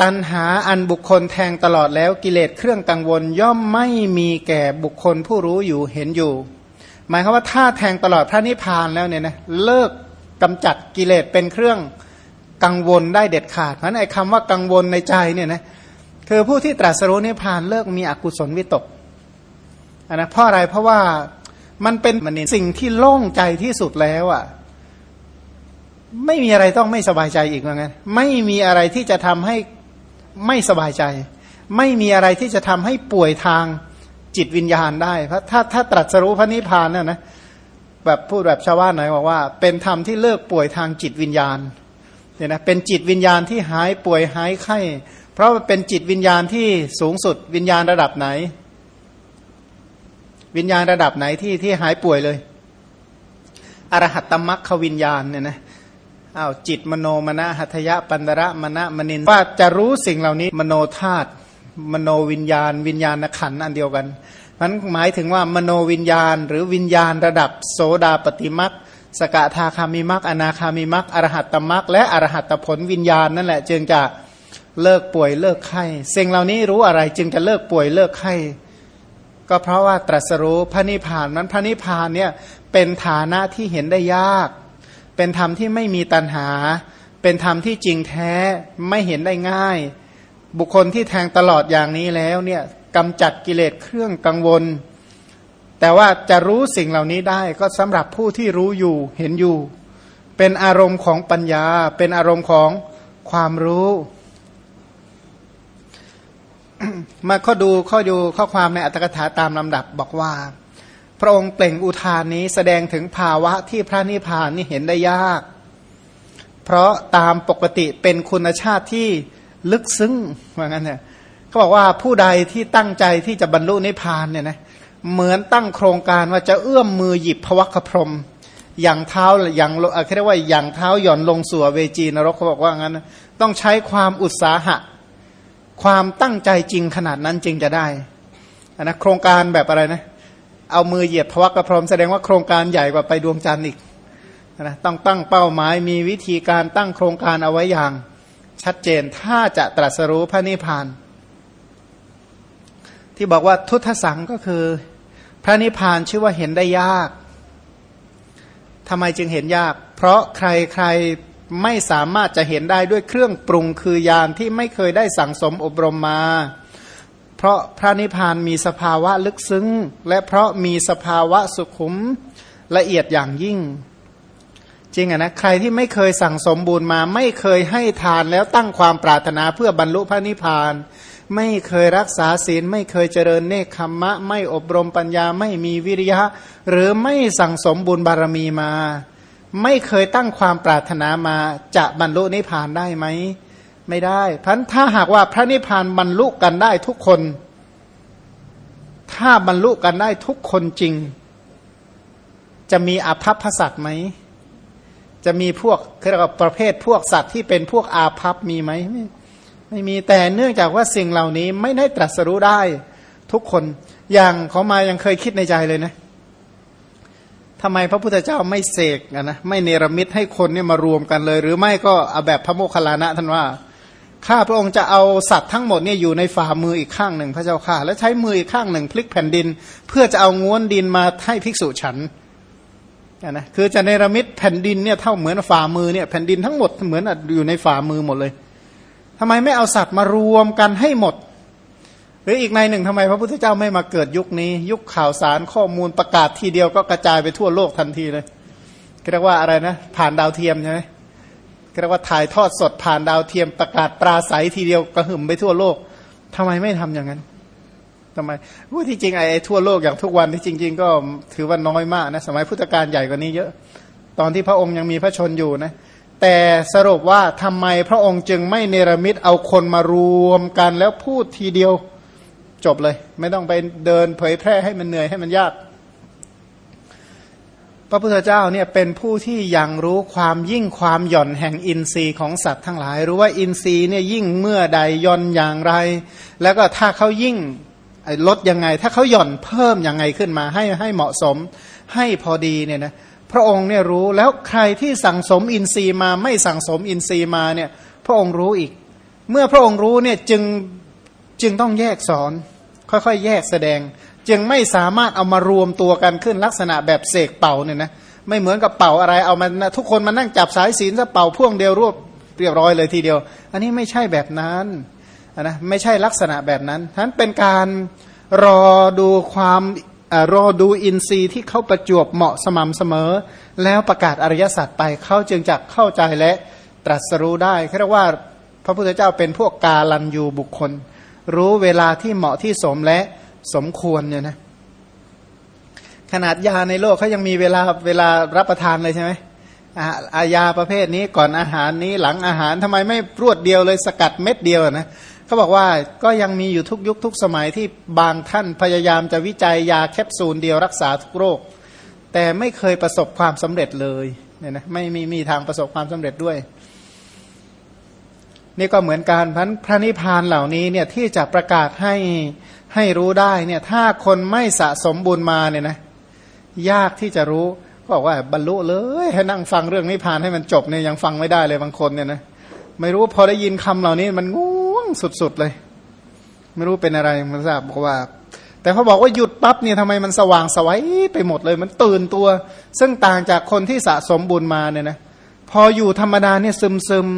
ตัณหาอันบุคคลแทงตลอดแล้วกิเลสเครื่องกังวลย่อมไม่มีแก่บุคคลผู้รู้อยู่เห็นอยู่ หมายความว่าถ้าแทงตลอดพระนิพพานแล้วเนี่ยนะเลิกกำจัดกิเลสเป็นเครื่องกังวลได้เด็ดขาดเพราะไอ้คำว่ากังวลในใจเนี่ยนะคือผู้ที่ตรัสรู้นิพพานเลิกมีอกุศลวิตกนนะเพราะอะไรเพราะว่ามันเป็นมันสิ่งที่โล่งใจที่สุดแล้วอะ่ะไม่มีอะไรต้องไม่สบายใจอีกเหมือนกันไม่มีอะไรที่จะทำให้ ไม่สบายใจ ไม่มีอะไรที่จะทำให้ป่วยทางจิตวิญญาณได้เพราะถ้าถ้าตรัสรู้พระนิพพานเนี่ยนะแบบพูดแบบชาวบ้านหน่อยบอกว่า เป็นธรรมที่เลิกป่วยทางจิตวิญญาณเนี่ยนะเป็นจิตวิญญาณที่หายป่วยหายไข้ เพราะเป็นจิตวิญญาณที่สูงสุดวิญญาณระดับไหน วิญญาณระดับไหนที่ที่หายป่วยเลยอรหัตตมัคควิญญาณเนี่ยนะ อ้าวจิตมโนมณหัตยะปันระมณะมนินว่าจะรู้สิ่งเหล่านี้มโนธาตุมโนวิญญาณ วิญญาณขันอันเดียวกันนั้นหมายถึงว่ามโนวิญญาณ หรือวิญญาณระดับโสดาปฏิมักสกทาคามิมักอนาคามิมักอรหัตตมักและอรหัตผลวิญญาณนั่นแหละ จึงจะเลิกป่วยเลิกไข้สิ่งเหล่านี้รู้อะไรจึงจะเลิกป่วยเลิกไข้ก็เพราะว่าตรัสรู้พระนิพพานนั้นพระนิพพานเนี่ยเป็นฐานะที่เห็นได้ยาก เป็นธรรมที่ไม่มีตัณหา เป็นธรรมที่จริงแท้ไม่เห็นได้ง่าย บุคคลที่แทงตลอดอย่างนี้แล้วเนี่ยกำจัดกิเลสเครื่องกังวล แต่ว่าจะรู้สิ่งเหล่านี้ได้ก็สำหรับผู้ที่รู้อยู่เห็นอยู่ เป็นอารมณ์ของปัญญา เป็นอารมณ์ของความรู้ มาข้อดูข้อดูข้อความในอัตถกถาตามลำดับบอกว่า พระองค์เปล่งอุทานนี้แสดงถึงภาวะที่พระนิพพานนี่เห็นได้ยาก เพราะตามปกติเป็นคุณชาติที่ลึกซึ้งว่างั้นเนี่ยเขาบอกว่าผู้ใดที่ตั้งใจที่จะบรรลุนิพพานเนี่ยนะเหมือนตั้งโครงการว่าจะเอื้อมมือหยิบพวัคพรมอย่างเท้าอย่างเขาเรียกว่าอย่างเท้าหย่อนลงสู่เวจีนรกเขาบอกว่างั้น ต้องใช้ความอุตสาหะ ความตั้งใจจริงขนาดนั้นจริงจะได้นะโครงการแบบอะไรนะ เอามือเหยียบพวักกระพรมแสดงว่าโครงการใหญ่กว่าไปดวงจันทร์อีกนะต้องตั้งเป้าหมายมีวิธีการตั้งโครงการเอาไว้อย่าง ชัดเจนถ้าจะตรัสรู้พระนิพพาน ที่บอกว่าทุตสังก็คือ พระนิพพานชื่อว่าเห็นได้ยากทำไมจึงเห็นยาก เพราะใครใครไม่สามารถจะเห็นได้ด้วยเครื่องปรุงคือยานที่ไม่เคยได้สั่งสมอบรมมา เพราะพระนิพพานมีสภาวะลึกซึ้ง และเพราะมีสภาวะสุขุมละเอียดอย่างยิ่ง จริงอะนะใครที่ไม่เคยสั่งสมบูรณ์มา ไม่เคยให้ทานแล้วตั้งความปรารถนาเพื่อบรรลุพระนิพพาน ไม่เคยรักษาศีล ไม่เคยเจริญเนคขมมะ ไม่อบรมปัญญาไม่มีวิริยะ หรือไม่สั่งสมบุญบารมีมา ไม่เคยตั้งความปรารถนามาจะบรรลุนิพพานได้ไหม ไม่ได้พันถ้าหากว่าพระนิพพานบรรลุกันได้ทุกคน ถ้าบรรลุกันได้ทุกคนจริง จะมีอาภัพพสัตว์ไหม จะมีพวกเรียกว่าประเภทพวกสัตว์ที่เป็นพวกอาภัพมีไหมไม่ไม่มีแต่เนื่องจากว่าสิ่งเหล่านี้ไม่ได้ตรัสรู้ได้ทุกคนอย่างเขามายังเคยคิดในใจเลยนะทำไมพระพุทธเจ้าไม่เสกนะไม่เนรมิตให้คนเนี่ยมารวมกันเลย หรือไม่ก็เอาแบบพระโมคคัลลานะท่านว่า ข้าพระองค์จะเอาสัตว์ทั้งหมดเนี่ยอยู่ในฝ่ามืออีกข้างหนึ่งพระเจ้าข้าแล้วใช้มืออีกข้างหนึ่งพลิกแผ่นดิน เพื่อจะเอาง้วนดินมาให้ภิกษุฉันนะคือจะเนรมิตแผ่นดินเนี่ยเท่าเหมือนฝ่ามือเนี่ยแผ่นดินทั้งหมดเหมือนอยู่ในฝ่ามือหมดเลยทำไมไม่เอาสัตว์มารวมกันให้หมด หรืออีกในหนึ่งทำไมพระพุทธเจ้าไม่มาเกิดยุคนี้ ยุคข่าวสารข้อมูลประกาศทีเดียวก็กระจายไปทั่วโลกทันทีเลยเรียกว่าอะไรนะผ่านดาวเทียมใช่ไหม เรียกว่าถ่ายทอดสดผ่านดาวเทียมประกาศปราศัยทีเดียวกระหึ่มไปทั่วโลกทำไมไม่ทำอย่างนั้นทำไมว่าที่จริงไอ้ทั่วโลกอย่างทุกวันที่จริง ๆ ก็ถือว่าน้อยมากนะสมัยพุทธกาลใหญ่กว่านี้เยอะ ตอนที่พระองค์ยังมีพระชนอยู่นะแต่สรุปว่าทำไมพระองค์จึงไม่เนรมิตเอาคนมารวมกันแล้วพูดทีเดียวจบเลย ไม่ต้องไปเดินเผยแพร่ให้มันเหนื่อยให้มันยาก พระพุทธเจ้าเนี่ยเป็นผู้ที่ยังรู้ความยิ่งความหย่อนแห่งอินทรีย์ของสัตว์ทั้งหลาย รู้ว่าอินทรีย์เนี่ยยิ่งเมื่อใดย่อนอย่างไร แล้วก็ถ้าเขายิ่งลดยังไง ถ้าเขาหย่อนเพิ่มยังไงขึ้นมาให้ให้เหมาะสมให้พอดีเนี่ยนะพระองค์เนี่ยรู้แล้วใครที่สั่งสมอินทรีย์มาไม่สั่งสมอินทรีย์มาเนี่ยพระองค์รู้อีก เมื่อพระองค์รู้เนี่ยจึงจึงต้องแยกสอน ค่อยๆ แยกแสดง จึงไม่สามารถเอามารวมตัวกันขึ้นลักษณะแบบเสกเป่าเนี่ยนะไม่เหมือนกับเป่าอะไรเอามาทุกคนมานั่งจับสายศีลซะเป่าพ่วงเดียวรวบเรียบร้อยเลยทีเดียว อันนี้ไม่ใช่แบบนั้นนะไม่ใช่ลักษณะแบบนั้นทั้นเป็นการรอดูความรอดูอินทรีย์ที่เขาประจวบเหมาะสม่ำเสมอ แล้วประกาศอริยสัจไปเขาจึงจะเข้าใจและตรัสรู้ได้เรียกว่าพระพุทธเจ้าเป็นพวกกาลันยูบุคคล รู้เวลาที่เหมาะที่สมและ สมควรเนี่ยนะขนาดยาในโลกเขายังมีเวลาเวลารับประทานเลยใช่ไหมอาญาประเภทนี้ก่อนอาหารนี้หลังอาหารทำไมไม่รวดเดียวเลยสกัดเม็ดเดียวนะเขาบอกว่าก็ยังมีอยู่ทุกยุคทุกสมัยที่บางท่านพยายามจะวิจัยยาแคปซูลเดียวรักษาทุกโรค แต่ไม่เคยประสบความสำเร็จเลยเนี่ยนะไม่มีมีทางประสบความสำเร็จด้วย นี่ก็เหมือนการพันพระนิพพานเหล่านี้เนี่ยที่จะประกาศให้ ให้รู้ได้เนี่ยถ้าคนไม่สะสมบุญมาเนี่ยนะยากที่จะรู้บอกว่าบรรลุเลยให้นั่งฟังเรื่องนิพพานให้มันจบเนี่ยยังฟังไม่ได้เลยบางคนเนี่ยนะไม่รู้พอได้ยินคำเหล่านี้มันง่วงสุดๆเลย ไม่รู้เป็นอะไรมันทราบบอกว่า แต่เขาบอกว่าหยุดปั๊บเนี่ยทำไมมันสว่างสวัยไปหมดเลย มันตื่นตัว ซึ่งต่างจากคนที่สะสมบุญมาเนี่ยนะพออยู่ธรรมดาเนี่ยซึมซึม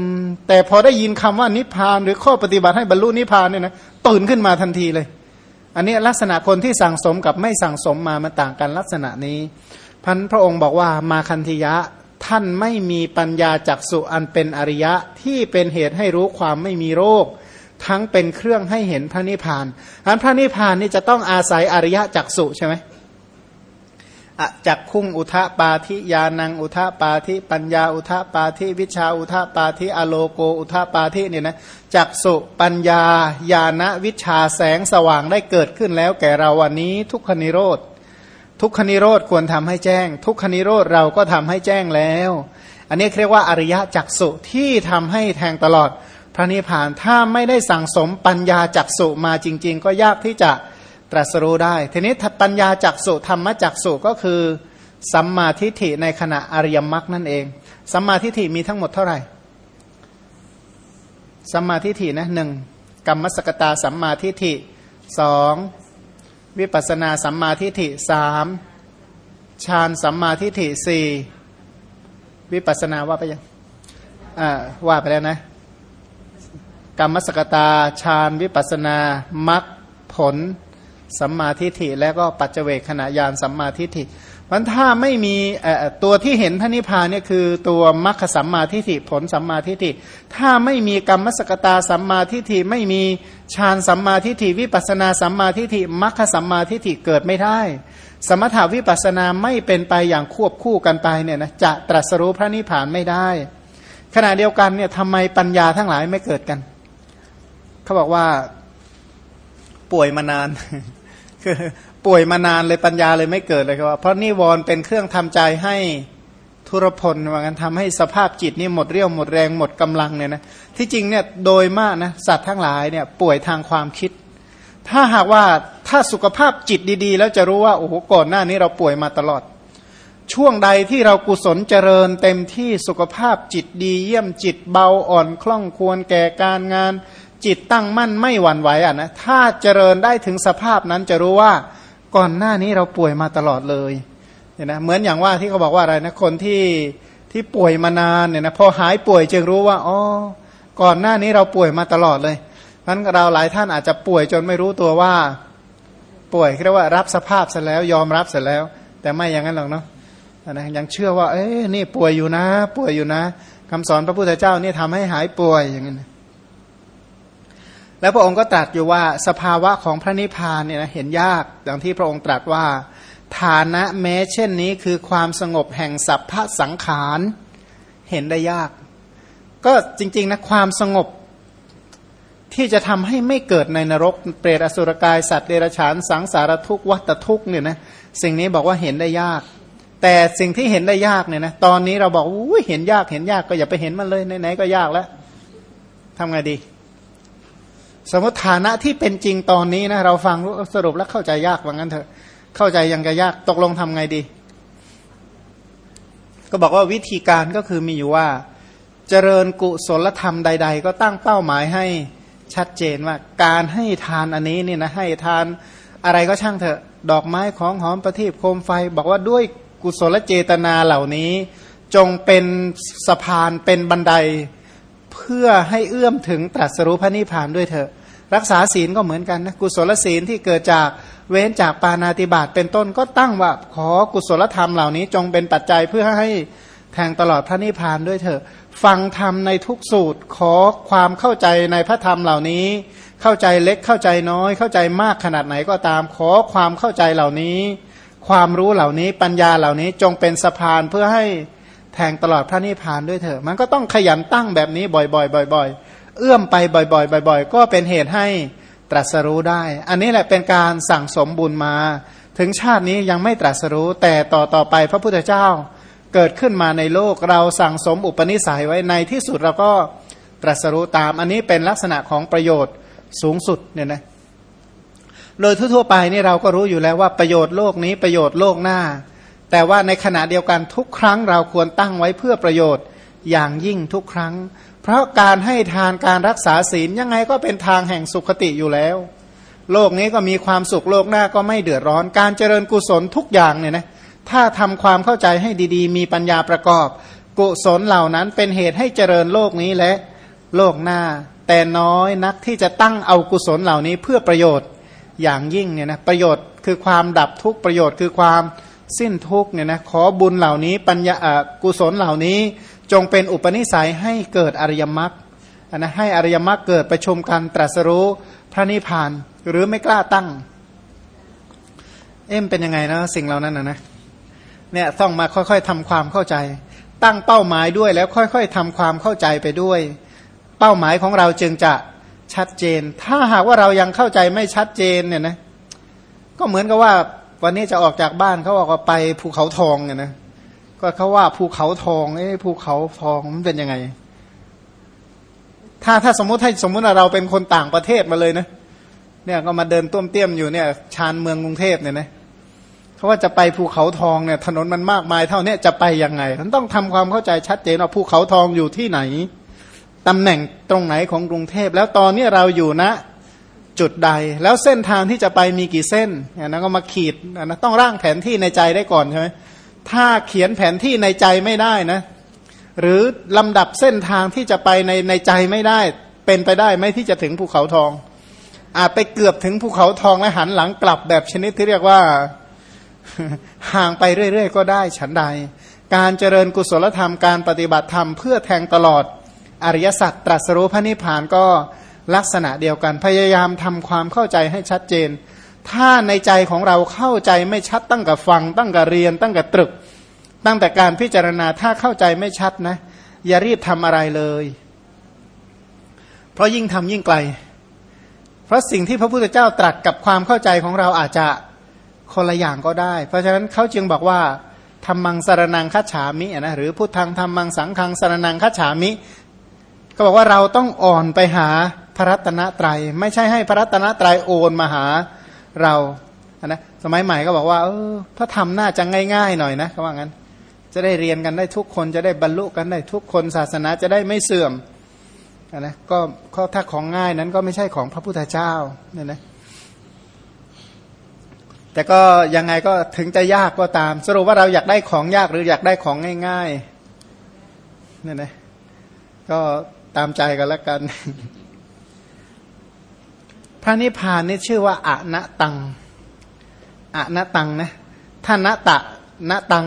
แต่พอได้ยินคำว่านิพพานหรือข้อปฏิบัติให้บรรลุนิพพานเนี่ยนะตื่นขึ้นมาทันทีเลย อันนี้ลักษณะคนที่สั่งสมกับไม่สั่งสมมามันต่างกันลักษณะนี้พันพระองค์บอกว่ามาคันธิยะท่านไม่มีปัญญาจักสุอันเป็นอริยะที่เป็นเหตุให้รู้ความไม่มีโรค ทั้งเป็นเครื่องให้เห็นพระนิพพานอันพระนิพพานนี่จะต้องอาศัยอริยะจักสุใช่ไหม จักคุ้งอุทะปาธิยานังอุทะปาธิปัญญาอุทะปาธิวิชาอุทะปาธิอโลโกอุทะปาธิเนี่ยนะจักสุปัญญาญาณวิชาแสงสว่างได้เกิดขึ้นแล้วแก่เราวันนี้ทุกขนิโรธทุกขนิโรธควรทำให้แจ้ง ทุกขนิโรธเราก็ทำให้แจ้งแล้ว อันนี้เรียกว่าอริยะจักสุที่ทำให้แทงตลอดพระนิพพานถ้าไม่ได้สั่งสมปัญญาจักสุมาจริง ๆ ก็ยากที่จะ ตรัสรู้ได้ ทีนี้ปัญญาจักสุธรรมจักสุก็คือ สัมมาทิฏฐิในขณะอริยมรรคนั่นเอง สัมมาทิฏฐิมีทั้งหมดเท่าไหร่ สัมมาทิฏฐินะหนึ่งกรรมสกตาสัมมาทิฏฐิสองวิปัสนาสัมมาทิฏฐิสามฌานสัมมาทิฏฐิสี่วิปัสนาว่าไปยังอ่าว่าไปแล้วนะกรรมสกตาฌานวิปัสนามรรคผล สัมมาทิฏฐิและก็ปัจเจเวคขณะยานสัมมาทิฏฐิมันถ้าไม่มีตัวที่เห็นพระนิพพานเนี่ยคือตัวมรรคสัมมาทิฏฐิผลสัมมาทิฏฐิถ้าไม่มีกรรมสกตาสัมมาทิฏฐิไม่มีฌานสัมมาทิฏฐิวิปัสนาสัมมาทิฏฐิมรรคสัมมาทิฏฐิเกิดไม่ได้ สมถาวิปัสนาไม่เป็นไปอย่างควบคู่กันไปเนี่ยนะจะตรัสรู้พระนิพพานไม่ได้ ขณะเดียวกันเนี่ยทำไมปัญญาทั้งหลายไม่เกิดกัน เขาบอกว่าป่วยมานาน คือป่วยมานานเลยปัญญาเลยไม่เกิดเลยครับเพราะนิวรณ์เป็นเครื่องทำใจให้ทุรพลว่างั้นทำให้สภาพจิตนี่หมดเรี่ยวหมดแรงหมดกำลังเนี่ยนะที่จริงเนี่ยโดยมากนะสัตว์ทั้งหลายเนี่ยป่วยทางความคิด ถ้าหากว่าถ้าสุขภาพจิตดีๆ แล้วจะรู้ว่าโอ้โหก่อนหน้านี้เราป่วยมาตลอด ช่วงใดที่เรากุศลเจริญเต็มที่สุขภาพจิตดี เยี่ยมจิตเบาอ่อนคล่องควรแก่การงาน จิตตั้งมั่นไม่หวั่นไหวอะนะถ้าเจริญได้ถึงสภาพนั้นจะรู้ว่าก่อนหน้านี้เราป่วยมาตลอดเลยเนี่ยนะเหมือนอย่างว่าที่เขาบอกว่าอะไรนะคนที่ที่ป่วยมานานเนี่ยนะพอหายป่วยจึงรู้ว่าอ๋อก่อนหน้านี้เราป่วยมาตลอดเลยนั้นเราหลายท่านอาจจะป่วยจนไม่รู้ตัวว่า ป่วยเรียกว่ารับสภาพเสร็จแล้วยอมรับเสร็จแล้ว แต่ไม่อย่างนั้นหรอกเนาะนะยังเชื่อว่า เอ้ยนี่ป่วยอยู่นะ ป่วยอยู่นะคำสอนพระพุทธเจ้านี่ทำให้หายป่วยอย่างนั้น แล้วพระองค์ก็ตรัสอยู่ว่าสภาวะของพระนิพพานเนี่ยนะเห็นยากดังที่พระองค์ตรัสว่า ฐานะแม้เช่นนี้คือความสงบแห่งสัพพสังขารเห็นได้ยาก ก็จริงๆนะความสงบที่จะทำให้ไม่เกิดในนรก เปรตอสุรกายสัตว์เดรัจฉานสังสารทุกข์วัตทุกข์เนี่ยนะสิ่งนี้บอกว่าเห็นได้ยาก แต่สิ่งที่เห็นได้ยากเนี่ยนะตอนนี้เราบอกอุ้เห็นยากเห็นยากก็อย่าไปเห็นมันเลยไหนๆก็ยากแล้วทำไงดี สมมติฐานะที่เป็นจริงตอนนี้นะเราฟังสรุปแล้วเข้าใจยากว่างั้นเถอะเข้าใจยังจะยากตกลงทำไงดี ก็บอกว่าวิธีการก็คือมีอยู่ว่า เจริญกุศลธรรมใด ๆ ก็ตั้งเป้าหมายให้ชัดเจนว่าการให้ทานอันนี้เนี่ยนะให้ทานอะไรก็ช่างเถอะ ดอกไม้ของหอมประทีปโคมไฟ บอกว่าด้วยกุศลเจตนาเหล่านี้ จงเป็นสะพานเป็นบันได เพื่อให้เอื้อมถึงตรัสรู้พระนิพพานด้วยเถอะ รักษาศีลก็เหมือนกันนะกุศลศีลที่เกิดจากเว้นจากปานาติบาตเป็นต้นก็ตั้งว่าขอกุศลธรรมเหล่านี้จงเป็นปัจจัยเพื่อให้แทงตลอดพระนิพพานด้วยเถอะ ฟังธรรมในทุกสูตรขอความเข้าใจในพระธรรมเหล่านี้ เข้าใจเล็กเข้าใจน้อย เข้าใจมากขนาดไหนก็ตามขอความเข้าใจเหล่านี้ ความรู้เหล่านี้ปัญญาเหล่านี้จงเป็นสะพานเพื่อให้ แทงตลอดพระนิพพานด้วยเถอะ มันก็ต้องขยันตั้งแบบนี้บ่อยๆบ่อยๆ เอื้อมไปบ่อยๆบ่อย ๆ ก็เป็นเหตุให้ตรัสรู้ได้ อันนี้แหละเป็นการสั่งสมบุญมา ถึงชาตินี้ยังไม่ตรัสรู้ แต่ต่อต่อไปพระพุทธเจ้าเกิดขึ้นมาในโลกเราสั่งสมอุปนิสัยไว้ในที่สุดเราก็ตรัสรู้ตาม อันนี้เป็นลักษณะของประโยชน์สูงสุดเนี่ยนะโดยทั่วๆไปนี่เราก็รู้อยู่แล้วว่าประโยชน์โลกนี้ประโยชน์โลกหน้า แต่ว่าในขณะเดียวกันทุกครั้งเราควรตั้งไว้เพื่อประโยชน์อย่างยิ่งทุกครั้ง เพราะการให้ทานการรักษาศีลยังไงก็เป็นทางแห่งสุขติอยู่แล้ว โลกนี้ก็มีความสุขโลกหน้าก็ไม่เดือดร้อน การเจริญกุศลทุกอย่างเนี่ยนะถ้าทำความเข้าใจให้ดีๆ มีปัญญาประกอบ กุศลเหล่านั้นเป็นเหตุให้เจริญโลกนี้และโลกหน้า แต่น้อยนักที่จะตั้งเอากุศลเหล่านี้เพื่อประโยชน์อย่างยิ่งเนี่ยนะประโยชน์คือความดับทุกประโยชน์คือความ สิ้นทุกเนี่ยนะขอบุญเหล่านี้ปัญญากุศลเหล่านี้จงเป็นอุปนิสัยให้เกิดอริยมรรคนะให้อริยมรรคเกิดประชุมกันตรัสรู้พระนิพพานหรือไม่กล้าตั้ง เอ็มเป็นยังไงนะสิ่งเหล่านั้นนะนะเนี่ยต้องมาค่อยๆทำความเข้าใจ ตั้งเป้าหมายด้วยแล้วค่อยๆทำความเข้าใจไปด้วย เป้าหมายของเราจึงจะชัดเจน ถ้าหากว่าเรายังเข้าใจไม่ชัดเจนเนี่ยนะก็เหมือนกับว่า วันนี้จะออกจากบ้านเขาบอกว่าไปภูเขาทองเนี่ยนะก็เขาว่าภูเขาทองเอ้ภูเขาทองมันเป็นยังไง ถ้าถ้าสมมติให้สมมติว่าเราเป็นคนต่างประเทศมาเลยนะเนี่ยก็มาเดินต้มเตี้ยมอยู่เนี่ยชานเมืองกรุงเทพเนี่ยนะเขาว่าจะไปภูเขาทองเนี่ย ถนนมันมากมายเท่านี้จะไปยังไงมันต้องทำความเข้าใจชัดเจนว่าภูเขาทองอยู่ที่ไหนตำแหน่งตรงไหนของกรุงเทพแล้วตอนนี้เราอยู่นะ จุดใด แล้วเส้นทางที่จะไปมีกี่เส้นเนี่ยนก็มาขีดนะต้องร่างแผนที่ในใจได้ก่อนใช่ไหมถ้าเขียนแผนที่ในใจไม่ได้นะ หรือลำดับเส้นทางที่จะไปในในใจไม่ได้ เป็นไปได้ไหมที่จะถึงภูเขาทอง อาจไปเกือบถึงภูเขาทองแล้วหันหลังกลับแบบชนิดที่เรียกว่าห่างไปเรื่อย ๆ ก็ได้ฉันใด การเจริญกุศลธรรมการปฏิบัติธรรมเพื่อแทงตลอดอริยสัจตรัสรู้พระนิพพานก็ ลักษณะเดียวกัน พยายามทำความเข้าใจให้ชัดเจน ถ้าในใจของเราเข้าใจไม่ชัดตั้งแต่ฟัง ตั้งแต่เรียน ตั้งแต่ตรึก ตั้งแต่การพิจารณาถ้าเข้าใจไม่ชัดนะ อย่ารีบทำอะไรเลย เพราะยิ่งทำยิ่งไกล เพราะสิ่งที่พระพุทธเจ้าตรัสกับความเข้าใจของเราอาจจะคนละอย่างก็ได้ เพราะฉะนั้นเขาจึงบอกว่าธรรมังสารนังคัจฉามินะหรือพุทธังธรรมังสังฆังสารนังคัจฉามิ ก็บอกว่าเราต้องอ่อนไปหา พระรัตนตรยัยไม่ใช่ให้พระรัตนตรัยโอนมาหาเรานะสมัยใหม่ก็บอกว่าเออพระธรรมน่าจะง่าย ๆ หน่อยนะเขาว่างั้น จะได้เรียนกันได้ทุกคนจะได้บรรลุกันได้ทุกคนศาสนาจะได้ไม่เสื่อมนะก็ถ้าของง่ายนั้นก็ไม่ใช่ของพระพุทธเจ้าเนี่ยนะแต่ก็ยังไงก็ถึงจะยากก็ตาม สรุปว่าเราอยากได้ของยากหรืออยากได้ของง่ายๆเนี่ยนะก็ตามใจกันแล้วกัน พระนิพพานนี่ชื่อว่าอะนะตังอะนะตังนะถ้าณตะณตัง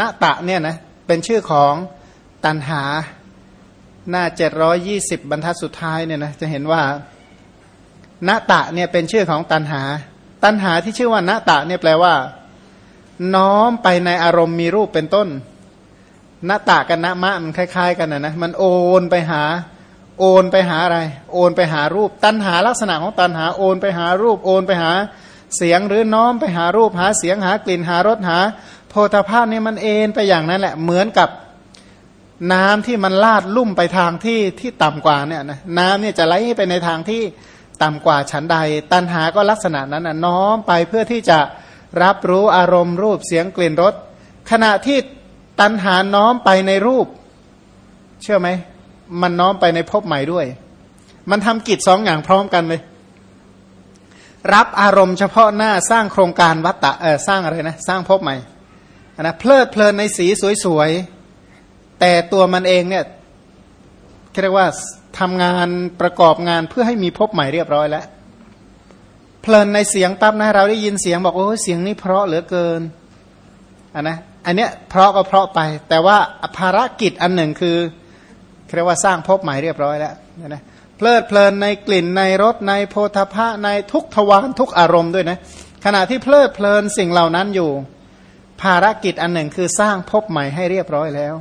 ณตะเนี่ยนะเป็นชื่อของตันหาหน้าเจ็ดร้อยี่สิบบรรทัดสุดท้ายเนี่ยนะจะเห็นว่าณตะเนี่ยเป็นชื่อของตันหา ตันหาที่ชื่อว่าณตะเนี่ยแปลว่า น้อมไปในอารมณ์มีรูปเป็นต้นนาตากันนะมะมันคล้าย ๆ กันนะนะมันโอนไปหา โอนไปหาอะไร โอนไปหารูป ตัณหาลักษณะของตัณหาโอนไปหารูป โอนไปหาเสียงหรือน้อมไปหารูปหาเสียงหากลิ่นหารสหา โพธาภาพนี่มันเอ็นไปอย่างนั้นแหละเหมือนกับน้ำที่มันลาดลุ่มไปทางที่ที่ต่ำกว่าเนี่ยนะน้ำเนี่ยจะไหลไปในทางที่ต่ำกว่าฉันใด ตัณหาก็ลักษณะนั้นนะน้อมไปเพื่อที่จะรับรู้อารมณ์รูปเสียงกลิ่นรสขณะที่ตัณหาน้อมไปในรูป เชื่อไหม มันน้อมไปในภพใหม่ด้วย มันทำกิจสองอย่างพร้อมกันเลย รับอารมณ์เฉพาะหน้าสร้างโครงการวัตตะเออสร้างอะไรนะ สร้างภพใหม่นะเพลิดเพลินในสีสวยๆ แต่ตัวมันเองเนี่ยเรียกว่าทำงานประกอบงานเพื่อให้มีภพใหม่เรียบร้อยแล้ว เพลินในเสียงปั๊บนะเราได้ยินเสียงบอกโอ้เสียงนี้เพราะเหลือเกินอะนะอันเนี้ยเพราะก็เพราะไป แต่ว่าภารกิจอันหนึ่งคือ เรียกว่าสร้างภพใหม่เรียบร้อยแล้วนะเพลิดเพลินในกลิ่นในรสในโพธพะในทุกทวารทุกอารมณ์ด้วยนะขณะที่เพลิดเพลินสิ่งเหล่านั้นอยู่ ภารกิจอันหนึ่งคือสร้างภพใหม่ให้เรียบร้อยแล้ว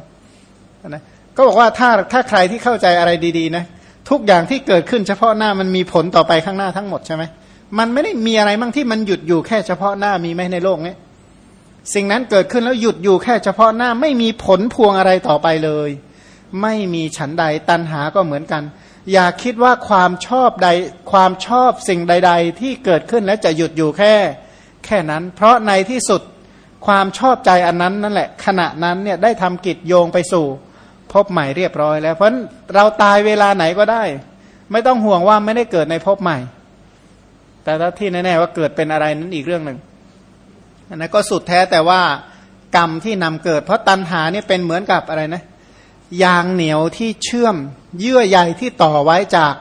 นะก็บอกว่าถ้าถ้าใครที่เข้าใจอะไรดีๆนะทุกอย่างที่เกิดขึ้นเฉพาะหน้ามันมีผลต่อไปข้างหน้าทั้งหมดใช่ไหมมันไม่ได้มีอะไรมั่งที่มันหยุดอยู่แค่เฉพาะหน้ามีไหมในโลกนี้สิ่งนั้นเกิดขึ้นแล้วหยุดอยู่แค่เฉพาะหน้าไม่มีผลพวงอะไรต่อไปเลย ไม่มีฉันใดตันหาก็เหมือนกัน อย่าคิดว่าความชอบใดความชอบสิ่งใด ๆ ที่เกิดขึ้นแล้วจะหยุดอยู่แค่ แค่นั้น เพราะในที่สุดความชอบใจอันนั้นนั่นแหละ ขณะนั้นเนี่ยได้ทำกิจโยงไปสู่พบใหม่เรียบร้อยแล้ว เพราะเราตายเวลาไหนก็ได้ ไม่ต้องห่วงว่าไม่ได้เกิดในพบใหม่ แต่ถ้าที่แน่ๆว่าเกิดเป็นอะไรนั้นอีกเรื่องหนึ่งอันนั้นก็สุดแท้แต่ว่ากรรมที่นำเกิด เพราะตัณหาเนี่ยเป็นเหมือนกับอะไรนะ ยางเหนียวที่เชื่อมเยื่อใยที่ต่อไว้จาก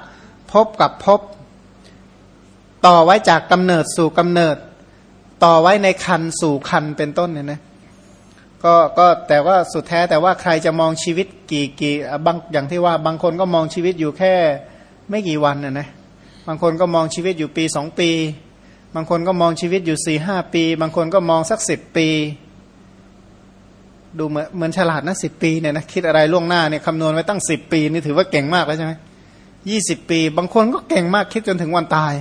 พบกับพบ ต่อไว้จากกำเนิดสู่กำเนิด ต่อไว้ในคันสู่คันเป็นต้นเนี่ยนะก็ก็แต่ว่าสุดแท้แต่ว่าใครจะมองชีวิตกี่กี่บางอย่างที่ว่าบางคนก็มองชีวิตอยู่แค่ไม่กี่วันนะนะบางคนก็มองชีวิตอยู่ปีสองปี บางคนก็มองชีวิตอยู่สี่ห้าปี บางคนก็มองสักสิบปี ดูเหมือนเหมือนฉลาดนะสิปีเนี่ยนะคิดอะไรล่วงหน้าเนี่ยคำนวณไว้ตั้งสิบปีนี่ถือว่าเก่งมากแล้วใช่ไหมยี่สิบปี บางคนก็เก่งมากคิดจนถึงวันตาย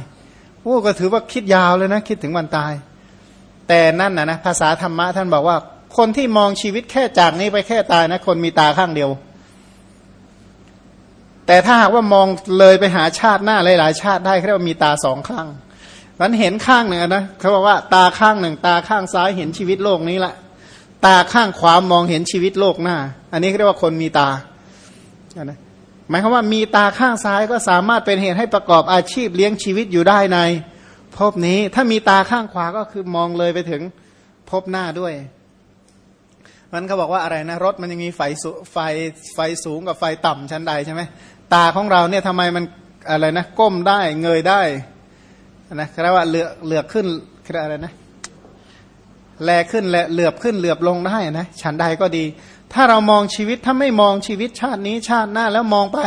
โอ้ก็ถือว่าคิดยาวเลยนะ คิดถึงวันตาย แต่นั่นนะนะภาษาธรรมะท่านบอกว่า คนที่มองชีวิตแค่จากนี้ไปแค่ตายนะ คนมีตาข้างเดียว แต่ถ้าหากว่ามองเลยไปหาชาติหน้าหลายๆชาติได้เรียกว่ามีตาสองข้างมันเห็นข้างหนึ่งนะเขาบอกว่าตาข้างหนึ่ง ตาข้างซ้ายเห็นชีวิตโลกนี้แหละ ตาข้างขวามองเห็นชีวิตโลกหน้า อันนี้เรียกว่าคนมีตานะหมายความว่ามีตาข้างซ้ายก็สามารถเป็นเหตุให้ประกอบอาชีพเลี้ยงชีวิตอยู่ได้ในภพนี้ ถ้ามีตาข้างขวาก็คือมองเลยไปถึงภพหน้าด้วย มันเขาบอกว่าอะไรนะ รถมันยังมีไฟไฟไฟสูงกับไฟต่ำชั้นใดใช่ไหมตาของเราเนี่ยทำไมมันอะไรนะ ก้มได้เงยได้นะเรียกว่าเหลือเลือกขึ้นอะไรนะ แลขึ้นและเหลือบขึ้นเหลือบลงได้นะฉันใดก็ดี ถ้าเรามองชีวิตถ้าไม่มองชีวิตชาตินี้ชาติหน้าแล้วมองไป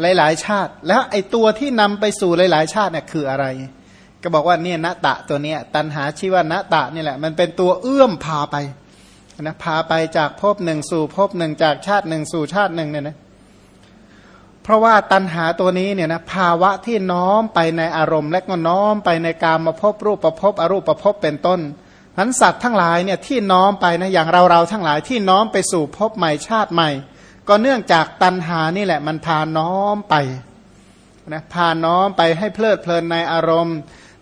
หลาย ๆ ชาติ แล้วไอ้ตัวที่นำไปสู่หลาย ๆ ชาติเนี่ยคืออะไร ก็บอกว่าเนี่ยนตะตัวเนี้ยตันหาชื่อว่านตะนี่แหละ มันเป็นตัวเอื้อมพาไปนะพาไปจากภพหนึ่งสู่ภพหนึ่งจากชาติหนึ่งสู่ชาติหนึ่งเนี่ยนะเพราะว่าตัณหาตัวนี้เนี่ยนะภาวะที่น้อมไปในอารมณ์ และก็น้อมไปในการมาพบรูปประพบอรูปประพบเป็นต้น นันสัตว์ทั้งหลายเนี่ยที่น้อมไปนะอย่างเราเราทั้งหลายที่น้อมไปสู่พบใหม่ชาติใหม่ ก็เนื่องจากตัณหานี่แหละมันพาน้อมไปนะพาน้อมไปให้เพลิดเพลินในอารมณ์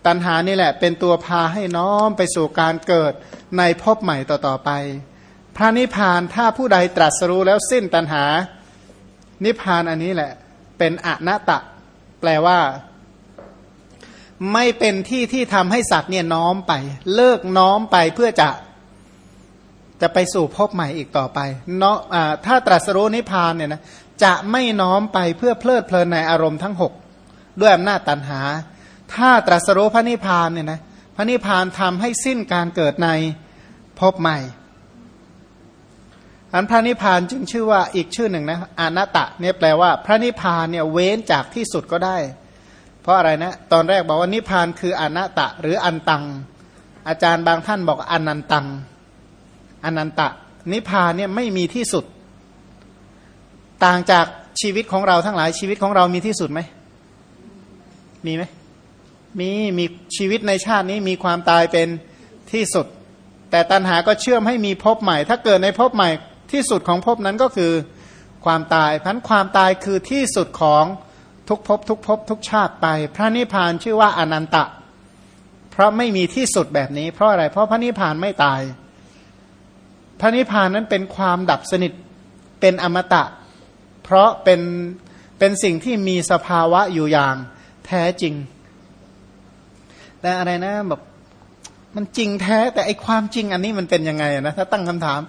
ตัณหานี่แหละเป็นตัวพาให้น้อมไปสู่การเกิดในพบใหม่ต่อๆไป พระนิพพานถ้าผู้ใดตรัสรู้แล้วสิ้นตัณหา นิพพานอันนี้แหละ เป็นอนัตตะ แปลว่า ไม่เป็นที่ที่ทำให้สัตว์เนี่ยน้อมไป เลิกน้อมไปเพื่อจะจะไปสู่พบใหม่อีกต่อไปเนาะถ้าตรัสรู้นิพพานเนี่ยนะจะไม่น้อมไปเพื่อเพลิดเพลินในอารมณ์ทั้งหกด้วยอำนาจตันหา ถ้าตรัสรู้พระนิพพานเนี่ยนะพระนิพพานทำให้สิ้นการเกิดในพบใหม่อันพระนิพพานจึงชื่อว่าอีกชื่อหนึ่งนะอนัตตะเนี่ยแปลว่าพระนิพพานเนี่ยเว้นจากที่สุดก็ได้ เพราะอะไรนะ ตอนแรกบอกว่านิพพานคืออนัตตะ หรืออันตัง อาจารย์บางท่านบอกอนันตังอนันตะ นิพพานเนี่ยไม่มีที่สุด ต่างจากชีวิตของเราทั้งหลายชีวิตของเรามีที่สุดไหมมีไหมมีมีชีวิตในชาตินี้มีความตายเป็นที่สุด แต่ตัณหาก็เชื่อมให้มีพบใหม่ ถ้าเกิดในพบใหม่ที่สุดของภพนั้นก็คือความตายพันความตายคือที่สุดของ ทุกภพทุกภพทุกชาติไป พระนิพพานชื่อว่าอนันตะ เพราะไม่มีที่สุดแบบนี้ เพราะอะไร เพราะพระนิพพานไม่ตาย พระนิพพานนั้นเป็นความดับสนิทเป็นอมตะ เพราะเป็นเป็นสิ่งที่มีสภาวะอยู่อย่างแท้จริง แต่อะไรนะแบบมันจริงแท้แต่ไอความจริงอันนี้มันเป็นยังไงนะถ้าตั้งคำถาม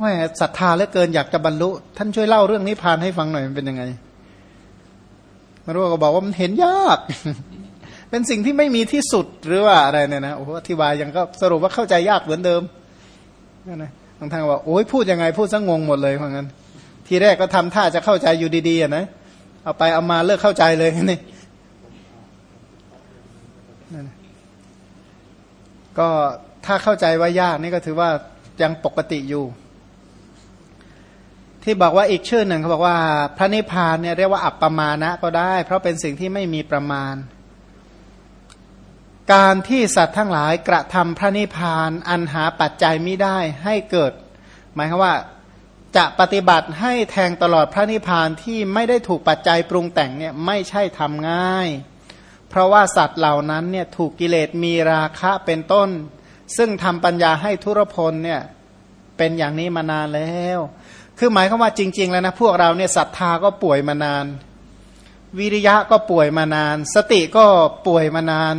ว่าศรัทธาเหลือเกินอยากจะบรรลุ ท่านช่วยเล่าเรื่องนิพพานให้ฟังหน่อยมันเป็นยังไง มารู้ก็บอกว่ามันเห็นยาก เป็นสิ่งที่ไม่มีที่สุดหรือว่าอะไรเนี่ยนะโอ้อธิบายยังก็สรุปว่าเข้าใจยากเหมือนเดิมนั่นนะบางท่านว่าโอ้ยพูดยังไงพูดซะงงหมดเลยเพราะงั้น ทีแรกก็ทำท่าจะเข้าใจอยู่ดีๆนะเอาไปเอามาเลิกเข้าใจเลยนี่ก็ถ้าเข้าใจว่ายากนี่ก็ถือว่ายังปกติอยู่ ที่บอกว่าอีกชื่อหนึ่งเขาบอกว่าพระนิพพานเนี่ยเรียกว่าอัปปมาณะก็ได้ เพราะเป็นสิ่งที่ไม่มีประมาณ การที่สัตว์ทั้งหลายกระทำพระนิพพานอันหาปัจจัยไม่ได้ให้เกิด หมายความว่าจะปฏิบัติให้แทงตลอดพระนิพพานที่ไม่ได้ถูกปัจจัยปรุงแต่งเนี่ยไม่ใช่ทำง่าย เพราะว่าสัตว์เหล่านั้นเนี่ยถูกกิเลสมีราคะเป็นต้น ซึ่งทำปัญญาให้ทุรพลเนี่ยเป็นอย่างนี้มานานแล้ว คือหมายความว่าจริง ๆ แล้วนะพวกเราเนี่ยศรัทธาก็ป่วยมานาน วิริยะก็ป่วยมานาน สติก็ป่วยมานาน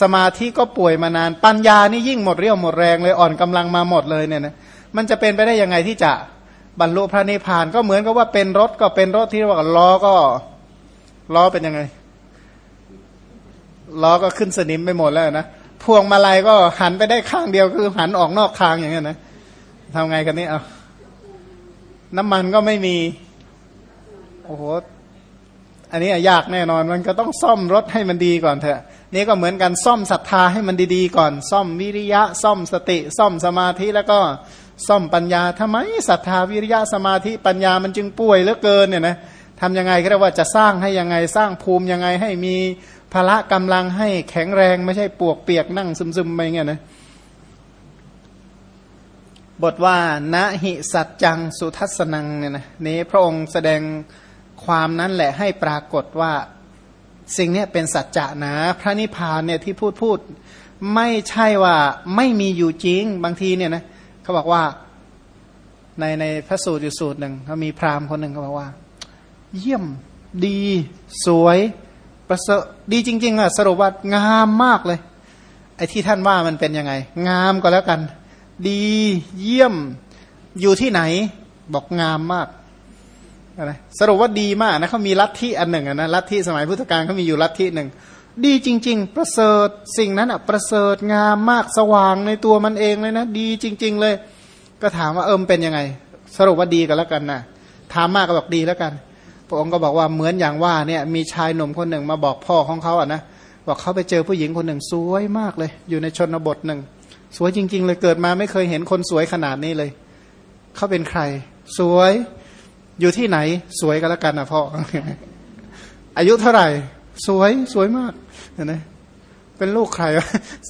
สมาธิก็ป่วยมานาน ปัญญานี่ยิ่งหมดเรี่ยวหมดแรงเลยอ่อนกำลังมาหมดเลยเนี่ยนะมันจะเป็นไปได้ยังไงที่จะบรรลุพระนิพพานก็เหมือนกับว่าเป็นรถก็เป็นรถที่ว่าล้อก็ล้อเป็นยังไงล้อก็ขึ้นสนิมไปหมดแล้วนะพวงมาลัยก็หันไปได้ข้างเดียวคือหันออกนอกทางอย่างเงี้ยนะทำไงกันนี่เอา น้ำมันก็ไม่มี โอ้โห อันนี้ยากแน่นอน มันก็ต้องซ่อมรถให้มันดีก่อนเถอะ นี่ก็เหมือนกันซ่อมศรัทธาให้มันดีๆก่อน ซ่อมวิริยะ ซ่อมสติ ซ่อมสมาธิแล้วก็ซ่อมปัญญาทำไมศรัทธาวิริยะสมาธิปัญญามันจึงป่วยเหลือเกินเนี่ยนะทำยังไงก็เรียกว่าจะสร้างให้ยังไงสร้างภูมิยังไงให้มีพละกำลังให้แข็งแรงไม่ใช่ปวกเปียกนั่งซึมๆไปเงี้ยนะ บทว่าณหิสัจจังสุทัศนังเนี่ยนะนี้พระองค์แสดงความนั้นแหละให้ปรากฏว่าสิ่งนี้เป็นสัจจะนะ พระนิพพานเนี่ยที่พูดพูด ไม่ใช่ว่าไม่มีอยู่จริงบางทีเนี่ยนะเขาบอกว่าในในพระสูตรอยู่สูตรหนึ่งเขามีพราหมณ์คนหนึ่งเขาบอกว่า เยี่ยมดีสวยประเสริฐดีจริง ๆอะสรุปว่างามมากเลย ไอ้ที่ท่านว่ามันเป็นยังไง งามก็แล้วกัน ดีเยี่ยมอยู่ที่ไหน บอกงามมากนะสรุปว่าดีมากนะเขามีลัทธิอันหนึ่งนะลัทธิสมัยพุทธกาลเขามีอยู่ลัทธิหนึ่งดีจริง ๆ ประเสริฐสิ่งนั้นอะประเสริฐงามมากสว่างในตัวมันเองเลยนะ ดีจริง ๆ เลย ก็ถามว่าเอิมเป็นยังไง สรุปว่าดีกันแล้วกันนะถามมากก็บอกดีแล้วกัน พระองค์ก็บอกว่าเหมือนอย่างว่าเนี่ยมีชายหนุ่มคนหนึ่งมาบอกพ่อของเขาอะนะบอกเขาไปเจอผู้หญิงคนหนึ่งสวยมากเลย อยู่ในชนบทหนึ่ง สวยจริง ๆ เลยเกิดมาไม่เคยเห็นคนสวยขนาดนี้เลย เขาเป็นใคร สวยอยู่ที่ไหน สวยกันแล้วกันนะพ่อ อายุเท่าไหร่ สวยสวยมากเห็นไหมเป็นลูกใคร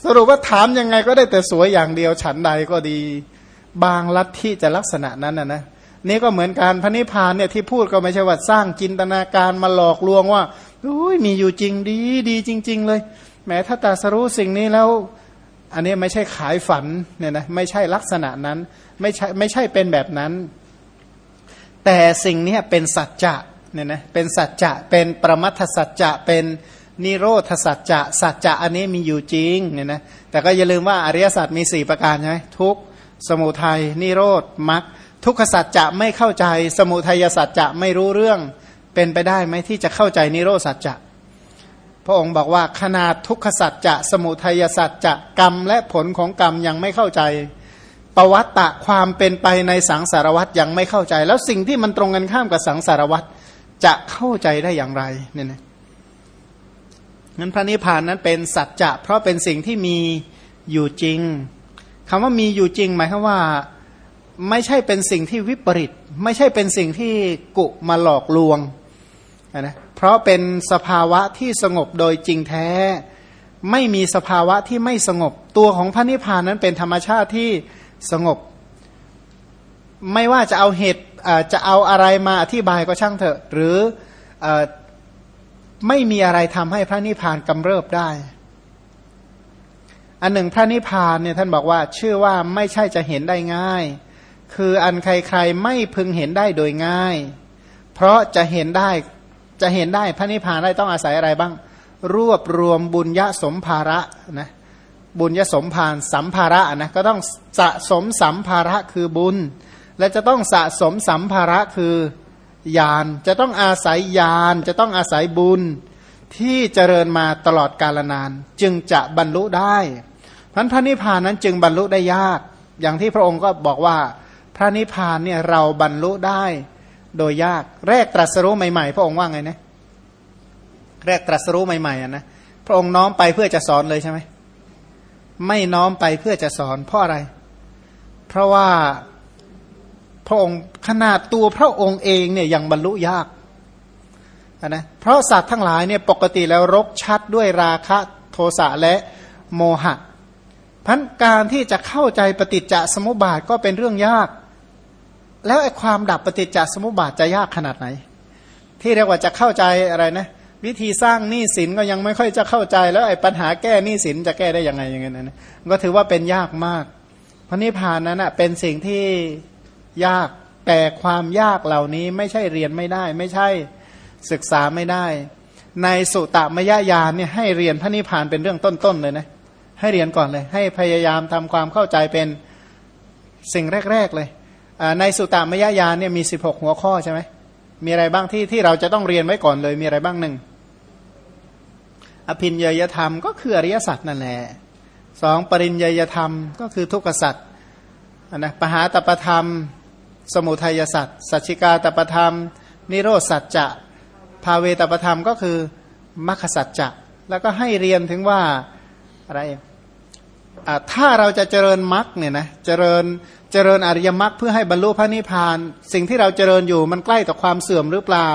สรุปว่าถามยังไงก็ได้แต่สวยอย่างเดียวฉันใดก็ดี บางลัทธิจะลักษณะนั้นนะนะนี่ก็เหมือนการพระนิพพานเนี่ยที่พูดก็ไม่ใช่ว่าสร้างจินตนาการมาหลอกลวงว่าอุ้ยมีอยู่จริงดีดีจริง ๆ เลยแม้ถ้าตาสรู้สิ่งนี้แล้ว อันนี้ไม่ใช่ขายฝันเนี่ยนะไม่ใช่ลักษณะนั้นไม่ใช่ไม่ใช่เป็นแบบนั้น แต่สิ่งนี้เป็นสัจจะเนี่ยนะเป็นสัจจะเป็นประมัทสัจจะเป็นนิโรธสัจจะสัจจะอันนี้มีอยู่จริงเนี่ยนะแต่ก็อย่าลืมว่าอริยสัจมีสี่ประการใช่ไหมทุกสมุทัยนิโรธมรรคทุกขสัจจะไม่เข้าใจ สมุทัยสัจจะไม่รู้เรื่องเป็นไปได้ไหมที่จะเข้าใจนิโรธสัจจะ พระองค์บอกว่าขนาดทุกขสัจจะสมุทัยสัจจะกรรมและผลของกรรมยังไม่เข้าใจ ประวัตตะความเป็นไปในสังสารวัตยังไม่เข้าใจ แล้วสิ่งที่มันตรงกันข้ามกับสังสารวัตจะเข้าใจได้อย่างไรเนี่ยนะนั้นพระนิพพานนั้นเป็นสัจจะ เพราะเป็นสิ่งที่มีอยู่จริงคำว่ามีอยู่จริงหมายความว่าไม่ใช่เป็นสิ่งที่วิปริต ไม่ใช่เป็นสิ่งที่กุมาหลอกลวงนะ เพราะเป็นสภาวะที่สงบโดยจริงแท้ ไม่มีสภาวะที่ไม่สงบ ตัวของพระนิพพานนั้นเป็นธรรมชาติที่สงบ ไม่ว่าจะเอาเหตุจะเอาอะไรมาอธิบายก็ช่างเถอะ หรืออไม่มีอะไรทำให้พระนิพพานกำเริบได้ อันหนึ่งพระนิพพานเนี่ยท่านบอกว่าชื่อว่าไม่ใช่จะเห็นได้ง่าย คืออันใครๆไม่พึงเห็นได้โดยง่าย เพราะจะเห็นได้ จะเห็นได้พระนิพพานได้ต้องอาศัยอะไรบ้าง รวบรวมบุญยสมภาระนะบุญยสมภารสัมภาระนะก็ต้องสะสมสัมภาระคือบุญ และจะต้องสะสมสัมภาระคือญาณจะต้องอาศัยญาณจะต้องอาศัยบุญที่เจริญมาตลอดกาลนาน จึงจะบรรลุได้พันพระนิพพานนั้นจึงบรรลุได้ยาก อย่างที่พระองค์ก็บอกว่าพระนิพพานเนี่ยเราบรรลุได้ โดยยาก แรกตรัสรู้ใหม่ๆ พระองค์ว่าไงนะแรกตรัสรู้ใหม่ๆนะพระองค์น้อมไปเพื่อจะสอนเลยใช่ไหมไม่น้อมไปเพื่อจะสอน เพราะอะไร เพราะว่าพระองค์ขนาดตัวพระองค์เองเนี่ยยังบรรลุยากนะเพราะสัตว์ทั้งหลายเนี่ยปกติแล้วรกชัดด้วยราคะโทสะและโมหะพันการที่จะเข้าใจปฏิจจสมุปบาทก็เป็นเรื่องยาก แล้วไอ้ความดับปฏิจจสมุปบาทจะยากขนาดไหน ที่เรียกว่าจะเข้าใจอะไรนะ วิธีสร้างหนี้สินก็ยังไม่ค่อยจะเข้าใจ แล้วไอ้ปัญหาแก้หนี้สินจะแก้ได้ยังไงอย่างเงี้ยนะก็ถือว่าเป็นยากมาก เพราะนิพพานนั้นอะเป็นสิ่งที่ยากแต่ความยากเหล่านี้ไม่ใช่เรียนไม่ได้ ไม่ใช่ศึกษาไม่ได้ ในสุตตมยญาณเนี่ยให้เรียนพระนิพพานเป็นเรื่องต้นๆเลยนะให้เรียนก่อนเลย ให้พยายามทำความเข้าใจเป็นสิ่งแรก ๆ เลย ในสุตตมยญาณเนี่ยมีสิบหกหัวข้อใช่ไหมมีอะไรบ้างที่ที่เราจะต้องเรียนไว้ก่อนเลยมีอะไรบ้างหนึ่งอภินยยธรรมก็คืออริยสัจนั่นแหละสองปริญญยธรรมก็คือทุกขสัจนะปหาตประธรรม สมุทัยสัจสัจชิกาตประธรรม นิโรสัจจะภาเวตประธรรมก็คือมรรคสัจจะแล้วก็ให้เรียนถึงว่าอะไรถ้าเราจะเจริญมรรคเนี่ยนะเจริญ เจริญอริยมรรคเพื่อให้บรรลุพระนิพพาน สิ่งที่เราเจริญอยู่มันใกล้ต่อความเสื่อมหรือเปล่า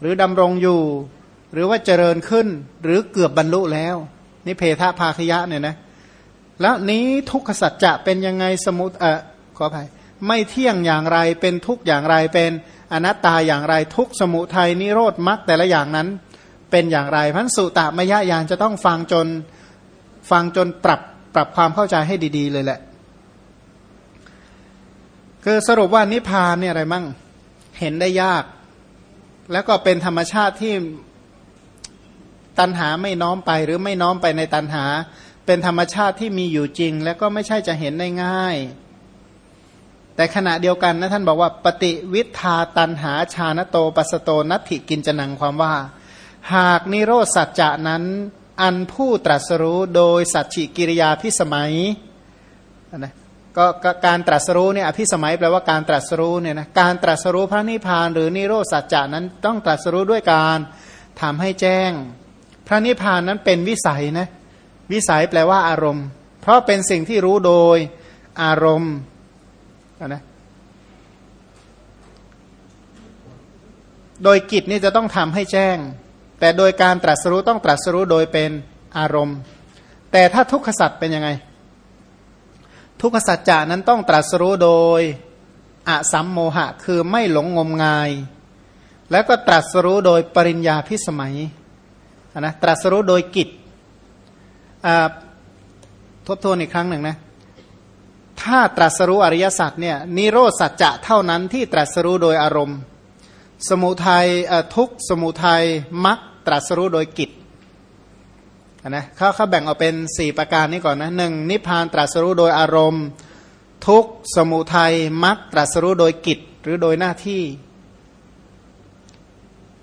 หรือดำรงอยู่ หรือว่าเจริญขึ้นหรือเกือบบรรลุแล้ว นี่เพทะภาคยะเนี่ยนะแล้วนี้ทุกขสัจจะเป็นยังไงสมุตเออขออภัยไม่เที่ยงอย่างไรเป็นทุกอย่างไรเป็นอนัตตาอย่างไรทุกสมุทัยนิโรธมรรคแต่ละอย่างนั้นเป็นอย่างไรพันสุตะมยญาณจะต้องฟังจนฟังจนปรับปรับความเข้าใจให้ดี ๆ เลยแหละ คือสรุปว่านิพพานเนี่ยอะไรมั่งเห็นได้ยาก แล้วก็เป็นธรรมชาติที่ตันหาไม่น้อมไปหรือไม่น้อมไปในตันหา เป็นธรรมชาติที่มีอยู่จริง แล้วก็ไม่ใช่จะเห็นได้ง่าย แต่ขณะเดียวกันนะท่านบอกว่าปฏิวิทาตันหาชานโตปัสโตนัตถิกินจนังความว่า หากนิโรธสัจจะนั้น อันผู้ตรัสรู้โดยสัจฉิกิริยาพิสมัยนะ ก็การตรัสรู้เนี่ยอภิสมัยแปลว่าการตรัสรู้เนี่ยนะการตรัสรู้พระนิพพานหรือนิโรธสัจจะนั้นต้องตรัสรู้ด้วยการทำให้แจ้ง พระนิพพานนั้นเป็นวิสัยนะวิสัยแปลว่าอารมณ์ เพราะเป็นสิ่งที่รู้โดยอารมณ์นะโดยกิจนี่จะต้องทำให้แจ้ง แต่โดยการตรัสรู้ต้องตรัสรู้โดยเป็นอารมณ์ แต่ถ้าทุกขสัตว์เป็นยังไง ทุกขสัจจานั้นต้องตรัสรู้โดยอสัมโมหะคือไม่หลงงมงาย แล้วก็ตรัสรู้โดยปริญญาพิสมัยนะตรัสรู้โดยกิจทบทวนอีกครั้งหนึ่งนะถ้าตรัสรู้อริยสัจเนี่ยนิโรสัจจะเท่านั้นที่ตรัสรู้โดยอารมณ์ สมุทัยทุกสมุทัยมักตรัสรู้โดยกิจ นะเขาเขาแบ่งออกเป็น 4 ประการนี้ก่อนนะหนึ่งนิพพานตรัสรู้โดยอารมณ์ ทุกสมุทัยมักตรัสรู้โดยกิจหรือโดยหน้าที่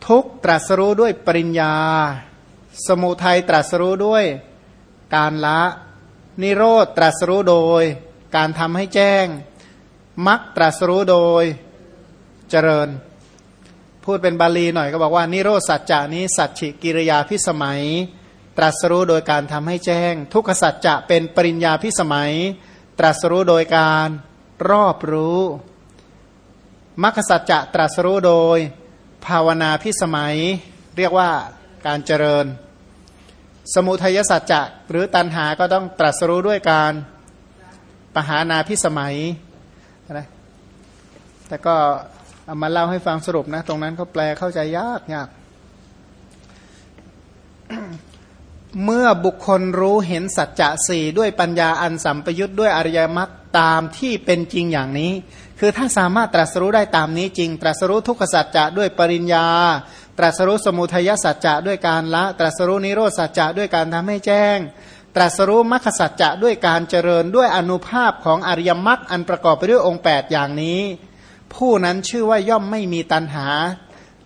ทุกตรัสรู้ด้วยปริญญา สมุทัยตรัสรู้ด้วยการละ นิโรธตรัสรู้โดย การทำให้แจ้งมักตรัสรู้โดยเจริญ พูดเป็นบาลีหน่อยก็บอกว่า นิโรธสัจจานี้สัจฉิกิริยาพิสมัย ตรัสรู้โดยการทำให้แจ้ง ทุกขสัจจะเป็นปริญญาพิสมัย ตรัสรู้โดยการรอบรู้มัคสัจจะตรัสรู้โดยภาวนาพิสมัย เรียกว่าการเจริญ สมุทัยสัจจะหรือตันหาก็ต้องตรัสรู้ด้วยการปหานาพิสมัยนะแต่ก็เอามาเล่าให้ฟังสรุปนะ ตรงนั้นเขาแปลเข้าใจยากยาก เมื่อบุคคลรู้เห็นสัจจะสี่ด้วยปัญญาอันสัมปยุทธ์ด้วยอริยมรรคตามที่เป็นจริงอย่างนี้ คือถ้าสามารถตรัสรู้ได้ตามนี้จริง ตรัสรู้ทุกขสัจจะด้วยปริญญา ตรัสรู้สมุทัยสัจจะด้วยการละ ตรัสรู้นิโรธสัจจะด้วยการทำให้แจ้ง ตรัสรู้มรรคสัจจะด้วยการเจริญด้วยอนุภาพของอริยมรรคอันประกอบไปด้วยองค์ 8 อย่างนี้ ผู้นั้นชื่อว่าย่อมไม่มีตัณหา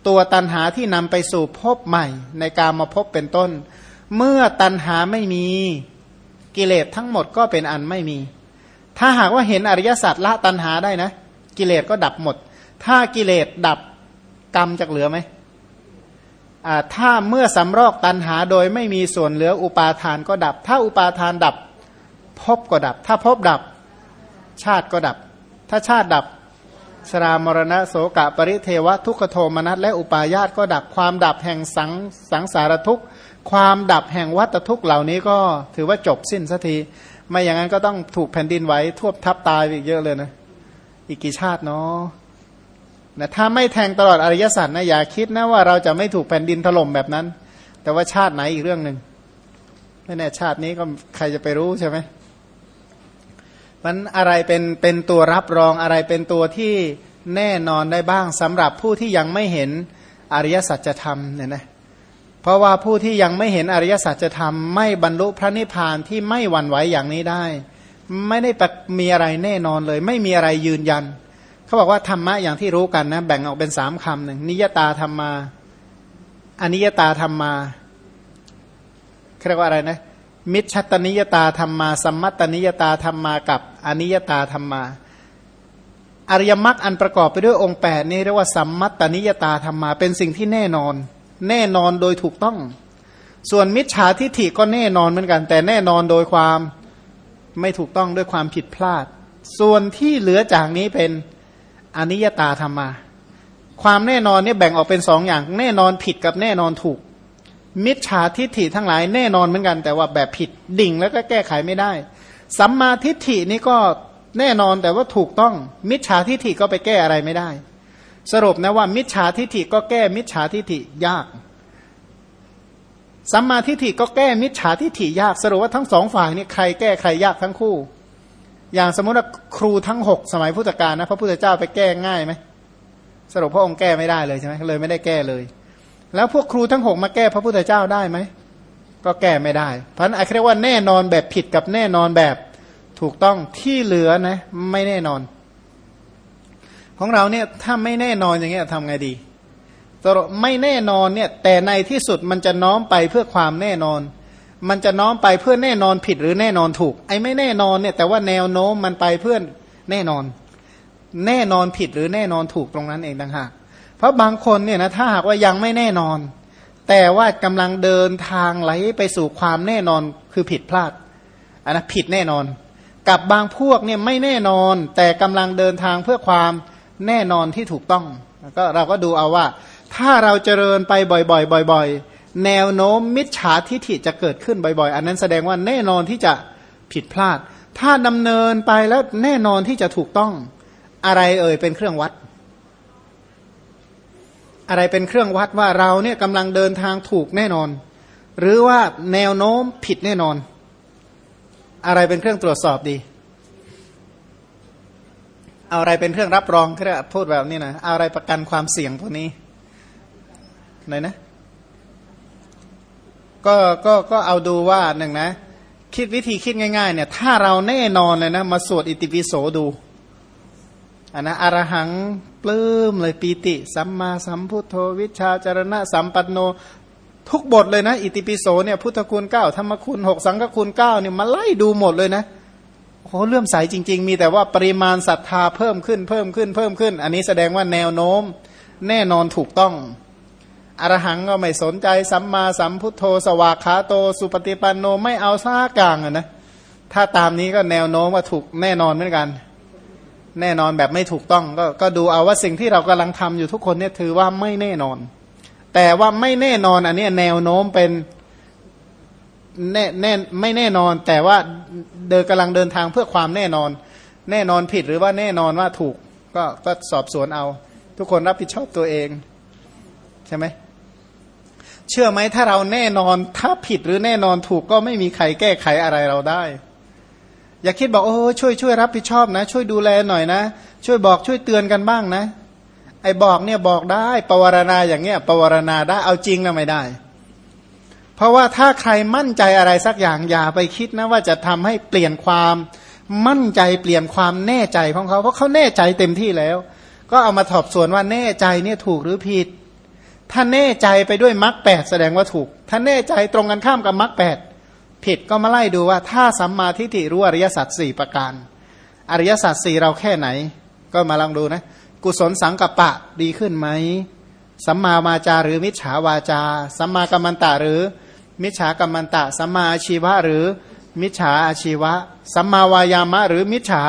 ตัวตัณหาที่นำไปสู่พบใหม่ ในการมาพบเป็นต้น เมื่อตัณหาไม่มีกิเลสทั้งหมดก็เป็นอันไม่มี ถ้าหากว่าเห็นอริยสัจละตัณหาได้นะ กิเลสก็ดับหมด ถ้ากิเลสดับกรรมจะเหลือไหมถ้าเมื่อสำรอกตันหาโดยไม่มีส่วนเหลืออุปาทานก็ดับ ถ้าอุปาทานดับพบก็ดับ ถ้าพบดับ ชาติก็ดับ ถ้าชาติดับชรามรณะโสกะปริเทวะทุกขโทมนัสและอุปาญาตก็ดับความดับแห่งสังสังสารทุกข์ ความดับแห่งวัตทุกข์เหล่านี้ก็ถือว่าจบสิ้นสักที ไม่อย่างนั้นก็ต้องถูกแผ่นดินไหวท่วมทับตายอีกเยอะเลยนะ อีกกี่ชาติเนาะนะถ้าไม่แทงตลอดอริยสัจนะอย่าคิดนะว่าเราจะไม่ถูกแผ่นดินถล่มแบบนั้น แต่ว่าชาติไหนอีกเรื่องหนึ่งไม่แน่ชาตินี้ก็ใครจะไปรู้ใช่ไหมมันอะไรเป็นเป็นตัวรับรองอะไรเป็นตัวที่แน่นอนได้บ้างสำหรับผู้ที่ยังไม่เห็นอริยสัจธรรมเนี่ยนะ เพราะว่าผู้ที่ยังไม่เห็นอริยสัจธรรมไม่บรรลุพระนิพพานที่ไม่หวั่นไหวอย่างนี้ได้ ไม่ได้มีอะไรแน่นอนเลย ไม่มีอะไรยืนยัน เขาบอกว่าธรรมะอย่างที่รู้กันนะแบ่งออกเป็นสามคำหนึ่งนิยตาธรรมาอนิยตาธรรมาเรียกว่าอะไรนะ มิจฉตนิยตาธรรมา สัมมัตนิยตาธรรมากับอนิยตาธรรมา อริยมรรคอันประกอบไปด้วยองค์แปดนี่เรียกว่าสัมมัตตนิยตาธรรมา เป็นสิ่งที่แน่นอน แน่นอนโดยถูกต้อง ส่วนมิจฉาทิฏฐิก็แน่นอนเหมือนกัน แต่แน่นอนโดยความไม่ถูกต้องด้วยความผิดพลาด ส่วนที่เหลือจากนี้เป็นอนิยตาธรรมา ความแน่นอนนี่แบ่งออกเป็นสองอย่าง แน่นอนผิดกับแน่นอนถูก มิจฉาทิฏฐิทั้งหลายแน่นอนเหมือนกัน แต่ว่าแบบผิดดิ่งแล้วก็แก้ไขไม่ได้ สัมมาทิฏฐินี่ก็แน่นอนแต่ว่าถูกต้อง มิจฉาทิฏฐิก็ไปแก้อะไรไม่ได้ สรุปนะว่ามิจฉาทิฏฐิก็แก้มิจฉาทิฏฐิยากสัมมาทิฏฐิก็แก้มิจฉาทิฏฐิยากสรุปว่าทั้งสองฝ่ายนี่ใครแก้ใครยากทั้งคู่ อย่างสมมติว่าครูทั้งหกสมัยพุทธกาลนะพระพุทธเจ้าไปแก้ง่ายไหมสรุปพระองค์แก้ไม่ได้เลยใช่ไหมเลยไม่ได้แก้เลย แล้วพวกครูทั้งหกมาแก้พระพุทธเจ้าได้ไหมก็แก้ไม่ได้ เพราะนั้นไอ้เรียกว่าแน่นอนแบบผิดกับแน่นอนแบบถูกต้องที่เหลือนะ ไม่แน่นอน ของเราเนี่ยถ้าไม่แน่นอนอย่างเงี้ยทำไงดีตลไม่แน่นอนเนี่ยแต่ในที่สุดมันจะน้อมไปเพื่อความแน่นอน มันจะน้อมไปเพื่อแน่นอนผิดหรือแน่นอนถูก ไอ้ไม่แน่นอนเนี่ยแต่ว่าแนวโน้มมันไปเพื่อแน่นอน แน่นอนผิดหรือแน่นอนถูกตรงนั้นเองต่างหากเพราะบางคนเนี่ยนะถ้าหากว่ายังไม่แน่นอน แต่ว่ากำลังเดินทางไหลไปสู่ความแน่นอนคือผิดพลาดอันนะผิดแน่นอน กับบางพวกเนี่ยไม่แน่นอน แต่กำลังเดินทางเพื่อความ แน่นอนที่ถูกต้องก็เราก็ดูเอาว่า ถ้าเราเจริญไปบ่อยๆบ่อย ๆ แนวโน้มมิจฉาทิฐิจะเกิดขึ้นบ่อยๆ อันนั้นแสดงว่าแน่นอนที่จะผิดพลาด ถ้าดำเนินไปแล้วแน่นอนที่จะถูกต้องอะไรเอ่ยเป็นเครื่องวัด อะไรเป็นเครื่องวัดว่าเราเนี่ยกำลังเดินทางถูกแน่นอน หรือว่าแนวโน้มผิดแน่นอน อะไรเป็นเครื่องตรวจสอบดี เอาอะไรเป็นเครื่องรับรองแค่พูดแบบนี้นะเอาอะไรประกันความเสี่ยงพวกนี้ไหนนะ ก็ก็ก็เอาดูว่าหนึ่งนะ คิดวิธีคิดง่ายๆเนี่ย ถ้าเราแน่นอนเลยนะ มาสวดอิติปิโสดูอันนะอรหังปลื้มเลยปีติ สัมมาสัมพุทโธวิชาจารณะ สัมปันโน ทุกบทเลยนะ อิติปิโสเนี่ยพุทธคุณเก้าธรรมคุณหกสังฆคุณเก้าเนี่ยมาไล่ดูหมดเลยนะ โอ้เลื่อมใสจริง ๆ มีแต่ว่าปริมาณศรัทธาเพิ่มขึ้นเพิ่มขึ้นเพิ่มขึ้น อันนี้แสดงว่าแนวโน้มแน่นอนถูกต้องอรหังก็ไม่สนใจสัมมาสัมพุทโธ สวากขาโต สุปฏิปันโนไม่เอาซากลางอะนะถ้าตามนี้ก็แนวโน้มว่าถูกแน่นอนเหมือนกัน แน่นอนแบบไม่ถูกต้องก็ก็ดูเอาว่าสิ่งที่เรากำลังทำอยู่ทุกคนเนี่ยถือว่าไม่แน่นอน แต่ว่าไม่แน่นอนอันนี้แนวโน้มเป็นแน่แน่ไม่แน่นอน แต่ว่า เดินกำลังเดินทางเพื่อความแน่นอน แน่นอนผิดหรือว่าแน่นอนว่าถูกก็ก็สอบสวนเอา ทุกคนรับผิดชอบตัวเอง ใช่ไหมเชื่อไหมถ้าเราแน่นอนถ้าผิดหรือแน่นอนถูกก็ไม่มีใครแก้ไขอะไรเราได้ อย่าคิดบอกโอ้ช่วยช่วยรับผิดชอบนะ ช่วยดูแลหน่อยนะ ช่วยบอกช่วยเตือนกันบ้างนะ ไอ้บอกเนี่ยบอกได้ปวารณาอย่างเงี้ยปวารณาได้เอาจริงนะไม่ได้ เพราะว่าถ้าใครมั่นใจอะไรสักอย่างอย่าไปคิดนะว่าจะทำให้เปลี่ยนความมั่นใจเปลี่ยนความแน่ใจของเขา เพราะเขาแน่ใจเต็มที่แล้ว ก็เอามาถอบสวนว่าแน่ใจเนี่ยถูกหรือผิด ถ้าแน่ใจไปด้วยมรรคแปดแสดงว่าถูก ถ้าแน่ใจตรงกันข้ามกับมรรคแปดผิดก็มาไล่ดูว่าถ้าสัมมาทิฏฐิรู้อริยสัจสี่ประการ อริยสัจสี่เราแค่ไหน ก็มาลองดูนะ กุศลสังกัปปะดีขึ้นไหมสัมมาวาจาหรือมิจฉาวาจา สัมมากัมมันตะหรือ มิจฉากัมมันตะสัมมาอาชีวะหรือมิจฉาอาชีวะ สัมมาวายามะ หรือมิจฉา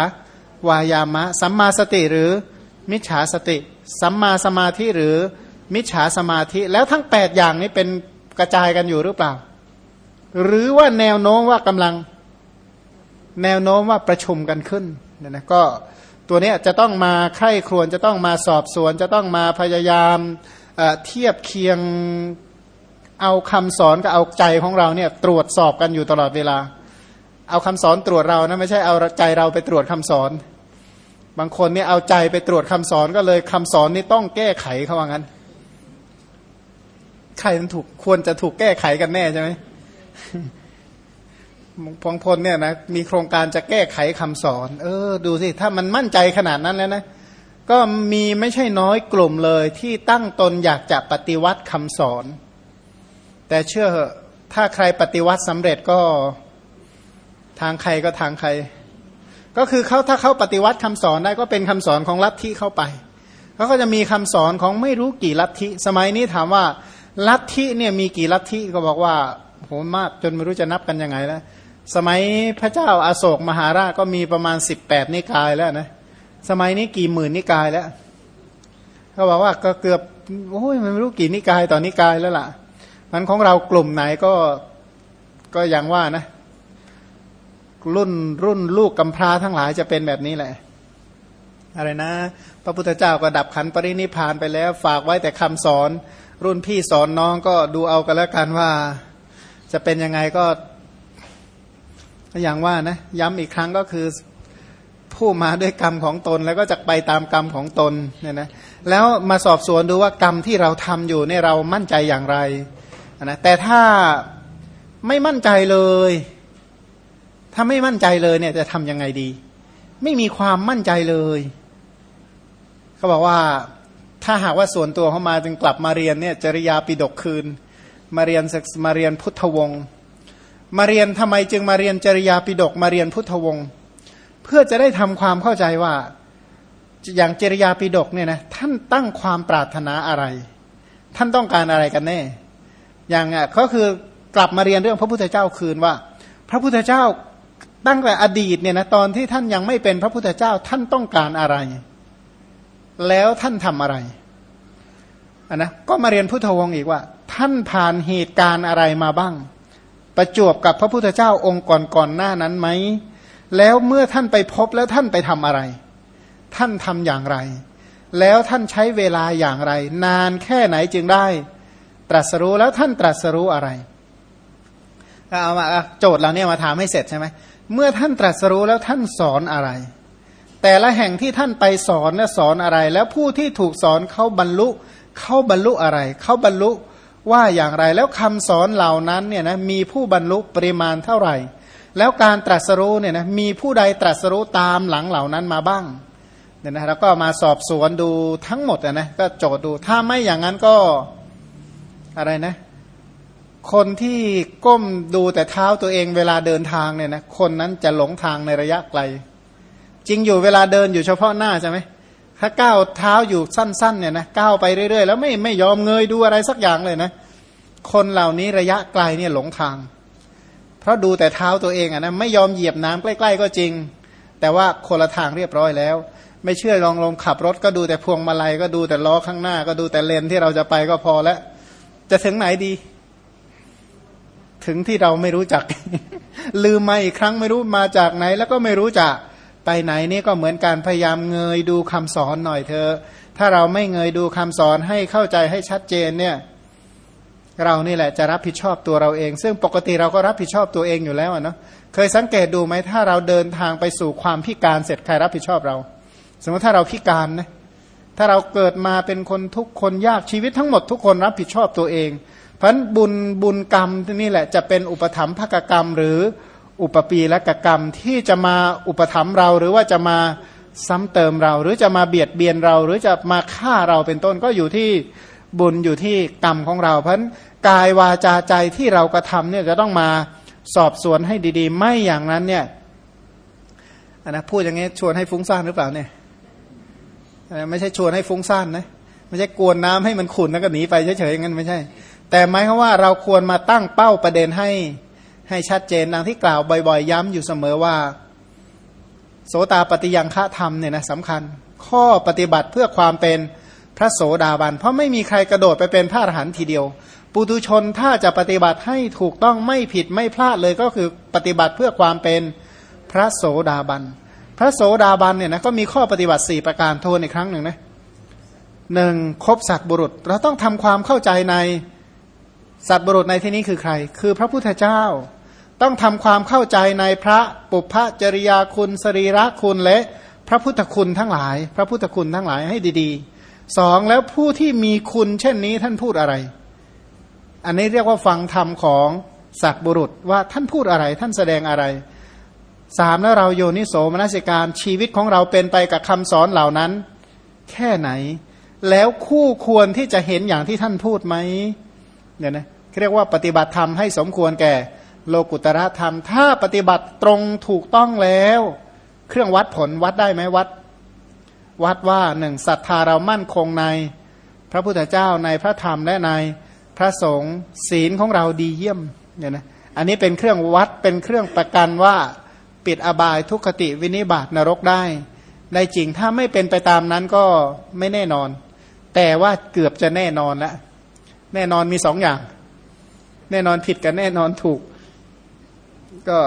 วายามะ สัมมาสติหรือมิจฉาสติ สัมมาสมาธิหรือมิจฉาสมาธิ แล้วทั้ง 8 อย่างนี้เป็นกระจายกันอยู่หรือเปล่า หรือว่าแนวโน้มว่ากำลังแนวโน้มว่าประชุมกันขึ้นเนี่ยนะก็ตัวนี้จะต้องมาใคร่ครวญจะต้องมาสอบสวน จะต้องมาพยายามเเทียบเคียง เอาคำสอนกับเอาใจของเราเนี่ยตรวจสอบกันอยู่ตลอดเวลา เอาคำสอนตรวจเรานะไม่ใช่เอาใจเราไปตรวจคำสอน บางคนเนี่ยเอาใจไปตรวจคำสอนก็เลยคำสอนนี่ต้องแก้ไขเขาว่างั้น ใครมันถูกควรจะถูกแก้ไขกันแน่ใช่ไหมพงพลเนี่ยนะมีโครงการจะแก้ไขคำสอน เออ ดูสิ ถ้ามันมั่นใจขนาดนั้นแล้วนะก็มีไม่ใช่น้อยกลุ่มเลยที่ตั้งตนอยากจะปฏิวัติคำสอน แต่เชื่อถ้าใครปฏิวัติสำเร็จก็ทางใครก็ทางใคร ก็คือเขาถ้าเขาปฏิวัติคำสอนได้ก็เป็นคำสอนของลัทธิเข้าไปเขาก็จะมีคำสอนของไม่รู้กี่ลัทธิ สมัยนี้ถามว่าลัทธิเนี่ยมีกี่ลัทธิก็บอกว่าโหมากจนไม่รู้จะนับกันยังไงแล้วสมัยพระเจ้าอาโศกมหาราชก็มีประมาณสิบแปดนิกายแล้วนะสมัยนี้กี่หมื่นนิกายแล้วเขาบอกว่าก็เกือบโอ้ยไม่รู้กี่นิกายต่อนิกายแล้วล่ะ มันของเรากลุ่มไหนก็ก็อย่างว่านะ รุ่นรุ่นลูกกำพร้าทั้งหลายจะเป็นแบบนี้แหละ อะไรนะ พระพุทธเจ้าก็ดับขันปรินิพานไปแล้ว ฝากไว้แต่คำสอน รุ่นพี่สอนน้องก็ดูเอากันแล้วกันว่า จะเป็นยังไงก็อย่างว่านะ ย้ำอีกครั้งก็คือผู้มาด้วยกรรมของตนแล้วก็จะไปตามกรรมของตนเนี่ยนะแล้วมาสอบสวนดูว่ากรรมที่เราทำอยู่เนี่ยเรามั่นใจอย่างไร นะแต่ถ้าไม่มั่นใจเลย ถ้าไม่มั่นใจเลยเนี่ยจะทำยังไงดี ไม่มีความมั่นใจเลยเขาบอกว่าถ้าหากว่าส่วนตัวเขามาจึงกลับมาเรียนเนี่ยจริยาปิดกคืน มาเรียนมาเรียนพุทธวงศ์มาเรียนทำไมจึงมาเรียนจริยาปิดกมาเรียนพุทธวงศ์เพื่อจะได้ทำความเข้าใจว่าอย่างจริยาปิดกเนี่ยนะท่านตั้งความปรารถนาอะไร ท่านต้องการอะไรกันแน่ อย่างอะก็คือกลับมาเรียนเรื่องพระพุทธเจ้าคืนว่า พระพุทธเจ้าตั้งแต่อดีตเนี่ยนะตอนที่ท่านยังไม่เป็นพระพุทธเจ้าท่านต้องการอะไร แล้วท่านทำอะไรนนะก็มาเรียนพุทธวงศ์อีกว่า ท่านผ่านเหตุการณ์อะไรมาบ้าง ประจวบกับพระพุทธเจ้าองค์ก่อนๆหน้านั้นไหมแล้วเมื่อท่านไปพบแล้วท่านไปทำอะไร ท่านทำอย่างไร แล้วท่านใช้เวลาอย่างไร นานแค่ไหนจึงได้ ตรัสรู้แล้วท่านตรัสรู้อะไรเอามาโจทย์เราเนี่ยมาถามให้เสร็จใช่ไหมเมื่อท่านตรัสรู้แล้วท่านสอนอะไร แต่ละแห่งที่ท่านไปสอนและสอนอะไร แล้วผู้ที่ถูกสอนเขาบรรลุเขาบรรลุอะไรเขาบรรลุว่าอย่างไรแล้วคำสอนเหล่านั้นเนี่ยนะมีผู้บรรลุปริมาณเท่าไหร่ แล้วการตรัสรู้เนี่ยนะมีผู้ใดตรัสรู้ตามหลังเหล่านั้นมาบ้างเนี่ยนะแล้วก็มาสอบสวนดูทั้งหมดนะก็โจทย์ดูถ้าไม่อย่างนั้นก็ อะไรนะ คนที่ก้มดูแต่เท้าตัวเองเวลาเดินทางเนี่ยนะคนนั้นจะหลงทางในระยะไกล จริงอยู่เวลาเดินอยู่เฉพาะหน้าใช่ไหมถ้าก้าวเท้าอยู่สั้นๆเนี่ยนะก้าวไปเรื่อยๆ แล้วไม่ไม่ยอมเงยดูอะไรสักอย่างเลยนะ คนเหล่านี้ระยะไกลเนี่ยหลงทาง เพราะดูแต่เท้าตัวเองอะนะไม่ยอมเหยียบน้ำใกล้ ๆ ก็จริง แต่ว่าคนละทางเรียบร้อยแล้ว ไม่เชื่อลองลองขับรถก็ดูแต่พวงมาลัยก็ดูแต่ล้อข้างหน้า ก็ดูแต่เลนที่เราจะไปก็พอแล้ว จะถึงไหนดี ถึงที่เราไม่รู้จัก ลืมมาอีกครั้งไม่รู้มาจากไหน แล้วก็ไม่รู้จักไปไหนนี่ก็เหมือนการพยายามเงยดูคำสอนหน่อยเธอถ้าเราไม่เงยดูคำสอนให้เข้าใจให้ชัดเจนเนี่ย เรานี่แหละจะรับผิดชอบตัวเราเอง ซึ่งปกติเราก็รับผิดชอบตัวเองอยู่แล้วเนาะเคยสังเกตดูไหมถ้าเราเดินทางไปสู่ความพิการเสร็จใครรับผิดชอบเรา สมมติถ้าเราพิการนะ ถ้าเราเกิดมาเป็นคนทุกคนยากชีวิตทั้งหมดทุกคนรับผิดชอบตัวเอง เพราะบุญบุญกรรมนี่แหละจะเป็นอุปถัมภกกรรม หรืออุปปีและกกรรมที่จะมาอุปถัมภ์เราหรือว่าจะมาซ้ำเติมเรา หรือจะมาเบียดเบียนเรา หรือจะมาฆ่าเราเป็นต้นก็อยู่ที่บุญอยู่ที่กรรมของเราเพราะกายวาจาใจที่เรากระทำเนี่ยจะต้องมาสอบสวนให้ดี ๆ ไม่อย่างนั้นเนี่ยอันนะพูดอย่างนี้ชวนให้ฟุ้งซ่านหรือเปล่าเนี่ย ไม่ใช่ชวนให้ฟุ้งซ่านนะไม่ใช่กวนน้ำให้มันขุ่นแล้วก็หนีไปเฉยๆอย่างนั้นไม่ใช่ แต่หมายความว่าเราควรมาตั้งเป้าประเด็นให้ให้ชัดเจนดังที่กล่าวบ่อย ๆ ย้ำอยู่เสมอว่า โสตาปฏิยังฆะธรรมเนี่ยนะสำคัญ ข้อปฏิบัติเพื่อความเป็นพระโสดาบัน เพราะไม่มีใครกระโดดไปเป็นพระอรหันต์ทีเดียว ปุตุชนถ้าจะปฏิบัติให้ถูกต้องไม่ผิดไม่พลาดเลยก็คือปฏิบัติเพื่อความเป็นพระโสดาบัน พระโสดาบันเนี่ยนะก็มีข้อปฏิบัติ4ประการโทนอีกครั้งหนึ่งนะหนึ่งคบสัตบุรุษ เราต้องทำความเข้าใจในสัตบุรุษในที่นี้คือใคร คือพระพุทธเจ้า ต้องทำความเข้าใจในพระปุพพจริยาคุณสรีระคุณและพระพุทธคุณทั้งหลาย พระพุทธคุณทั้งหลายให้ดีๆสองแล้วผู้ที่มีคุณเช่นนี้ท่านพูดอะไร อันนี้เรียกว่าฟังธรรมของสัตบุรุษว่าท่านพูดอะไรท่านแสดงอะไร สามแล้วเราโยนิโสมนสิการชีวิตของเราเป็นไปกับคำสอนเหล่านั้น แค่ไหน แล้วคู่ควรที่จะเห็นอย่างที่ท่านพูดไหมเนี่ยนะเรียกว่าปฏิบัติธรรมให้สมควรแก่ โลกุตระธรรม ถ้าปฏิบัติตรงถูกต้องแล้ว เครื่องวัดผลวัดได้ไหมวัด วัดว่าหนึ่งศรัทธาเรามั่นคงใน พระพุทธเจ้าในพระธรรมและในพระสงฆ์ศีลของเราดีเยี่ยมเนี่ยนะอันนี้เป็นเครื่องวัดเป็นเครื่องประกันว่า ปิดอบายทุกขติวินิบาตนรกได้ ได้จริงถ้าไม่เป็นไปตามนั้นก็ไม่แน่นอน แต่ว่าเกือบจะแน่นอนแล้วแน่นอนมีสองอย่าง แน่นอนผิดกับแน่นอนถูก ก็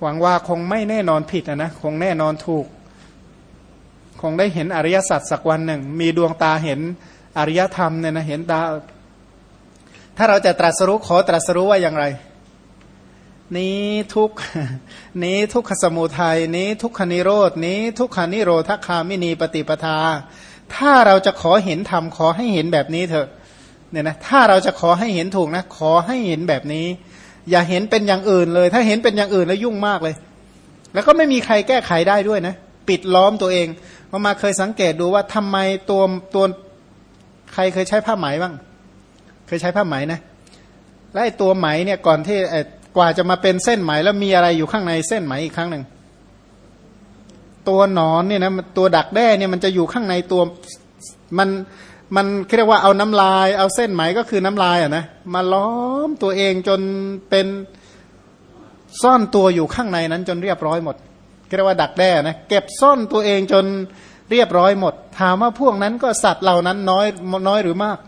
หวังว่าคงไม่แน่นอนผิดนะคงแน่นอนถูก คงได้เห็นอริยสัจสักวันหนึ่ง มีดวงตาเห็นอริยธรรมเนี่ยนะเห็นตาถ้าเราจะตรัสรู้ขอตรัสรู้ว่าอย่างไร นี้ทุกนี้ทุกขสมุทัยนี้ทุกขนิโรดนี้ทุกขานิโรธคามินีปฏิปทา ถ้าเราจะขอเห็นธรรมขอให้เห็นแบบนี้เถอะเนี่ยนะถ้าเราจะขอให้เห็นถูกนะ ขอให้เห็นแบบนี้ อย่าเห็นเป็นอย่างอื่นเลย ถ้าเห็นเป็นอย่างอื่นแล้วยุ่งมากเลย แล้วก็ไม่มีใครแก้ไขได้ด้วยนะ ปิดล้อมตัวเองพอมาเคยสังเกตดูว่าทำไมตัวตัวใครเคยใช้ผ้าไหมบ้าง เคยใช้ผ้าไหมนะและไอตัวไหมเนี่ยก่อนที่ กว่าจะมาเป็นเส้นไหมแล้วมีอะไรอยู่ข้างในเส้นไหมอีกครั้งหนึ่งตัวหนอนเนี่ยนะตัวดักแด้เนี่ยมันจะอยู่ข้างในตัวมันมันเรียกว่าเอาน้ำลายเอาเส้นไหมก็คือน้ำลายอะนะมาล้อมตัวเองจนเป็นซ่อนตัวอยู่ข้างในนั้นจนเรียบร้อยหมดเรียกว่าดักแด้นะเก็บซ่อนตัวเองจนเรียบร้อยหมด ถามว่าพวกนั้นก็สัตว์เหล่านั้นน้อยน้อยหรือมาก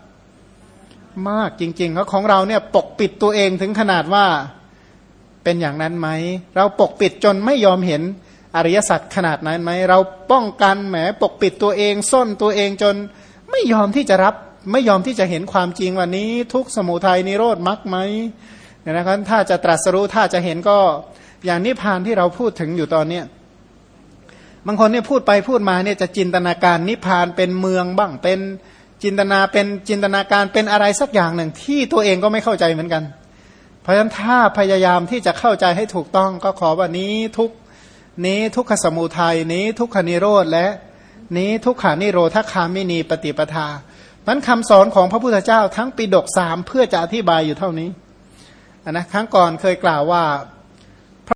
มากจริงๆเขาของเราเนี่ยปกปิดตัวเองถึงขนาดว่า เป็นอย่างนั้นไหม เราปกปิดจนไม่ยอมเห็นอริยสัจขนาดนั้นไหม เราป้องกันแหมปกปิดตัวเองซ่อนตัวเองจนไม่ยอมที่จะรับ ไม่ยอมที่จะเห็นความจริงวันนี้ ทุกสมุทัยนิโรธมรรคไหมเนี่ยนะครับถ้าจะตรัสรู้ถ้าจะเห็นก็อย่างนิพพานที่เราพูดถึงอยู่ตอนเนี้ยบางคนเนี่ยพูดไปพูดมาเนี่ยจะจินตนาการนิพพานเป็นเมืองบ้างเป็นจินตนาเป็นจินตนาการเป็นอะไรสักอย่างหนึ่งที่ตัวเองก็ไม่เข้าใจเหมือนกัน ราะฉะนั้นถ้าพยายามที่จะเข้าใจให้ถูกต้องก็ขอว่านี้ทุกนี้ทุกขสมุทัยนี้ทุกขานิโรธและนี้ทุกขานิโรธคามินีปฏิปทานั้นคำสอนของพระพุทธเจ้าทั้งปีดกสามเพื่อจะอธิบายอยู่เท่านี้นนะครั้งก่อนเคยกล่าวว่า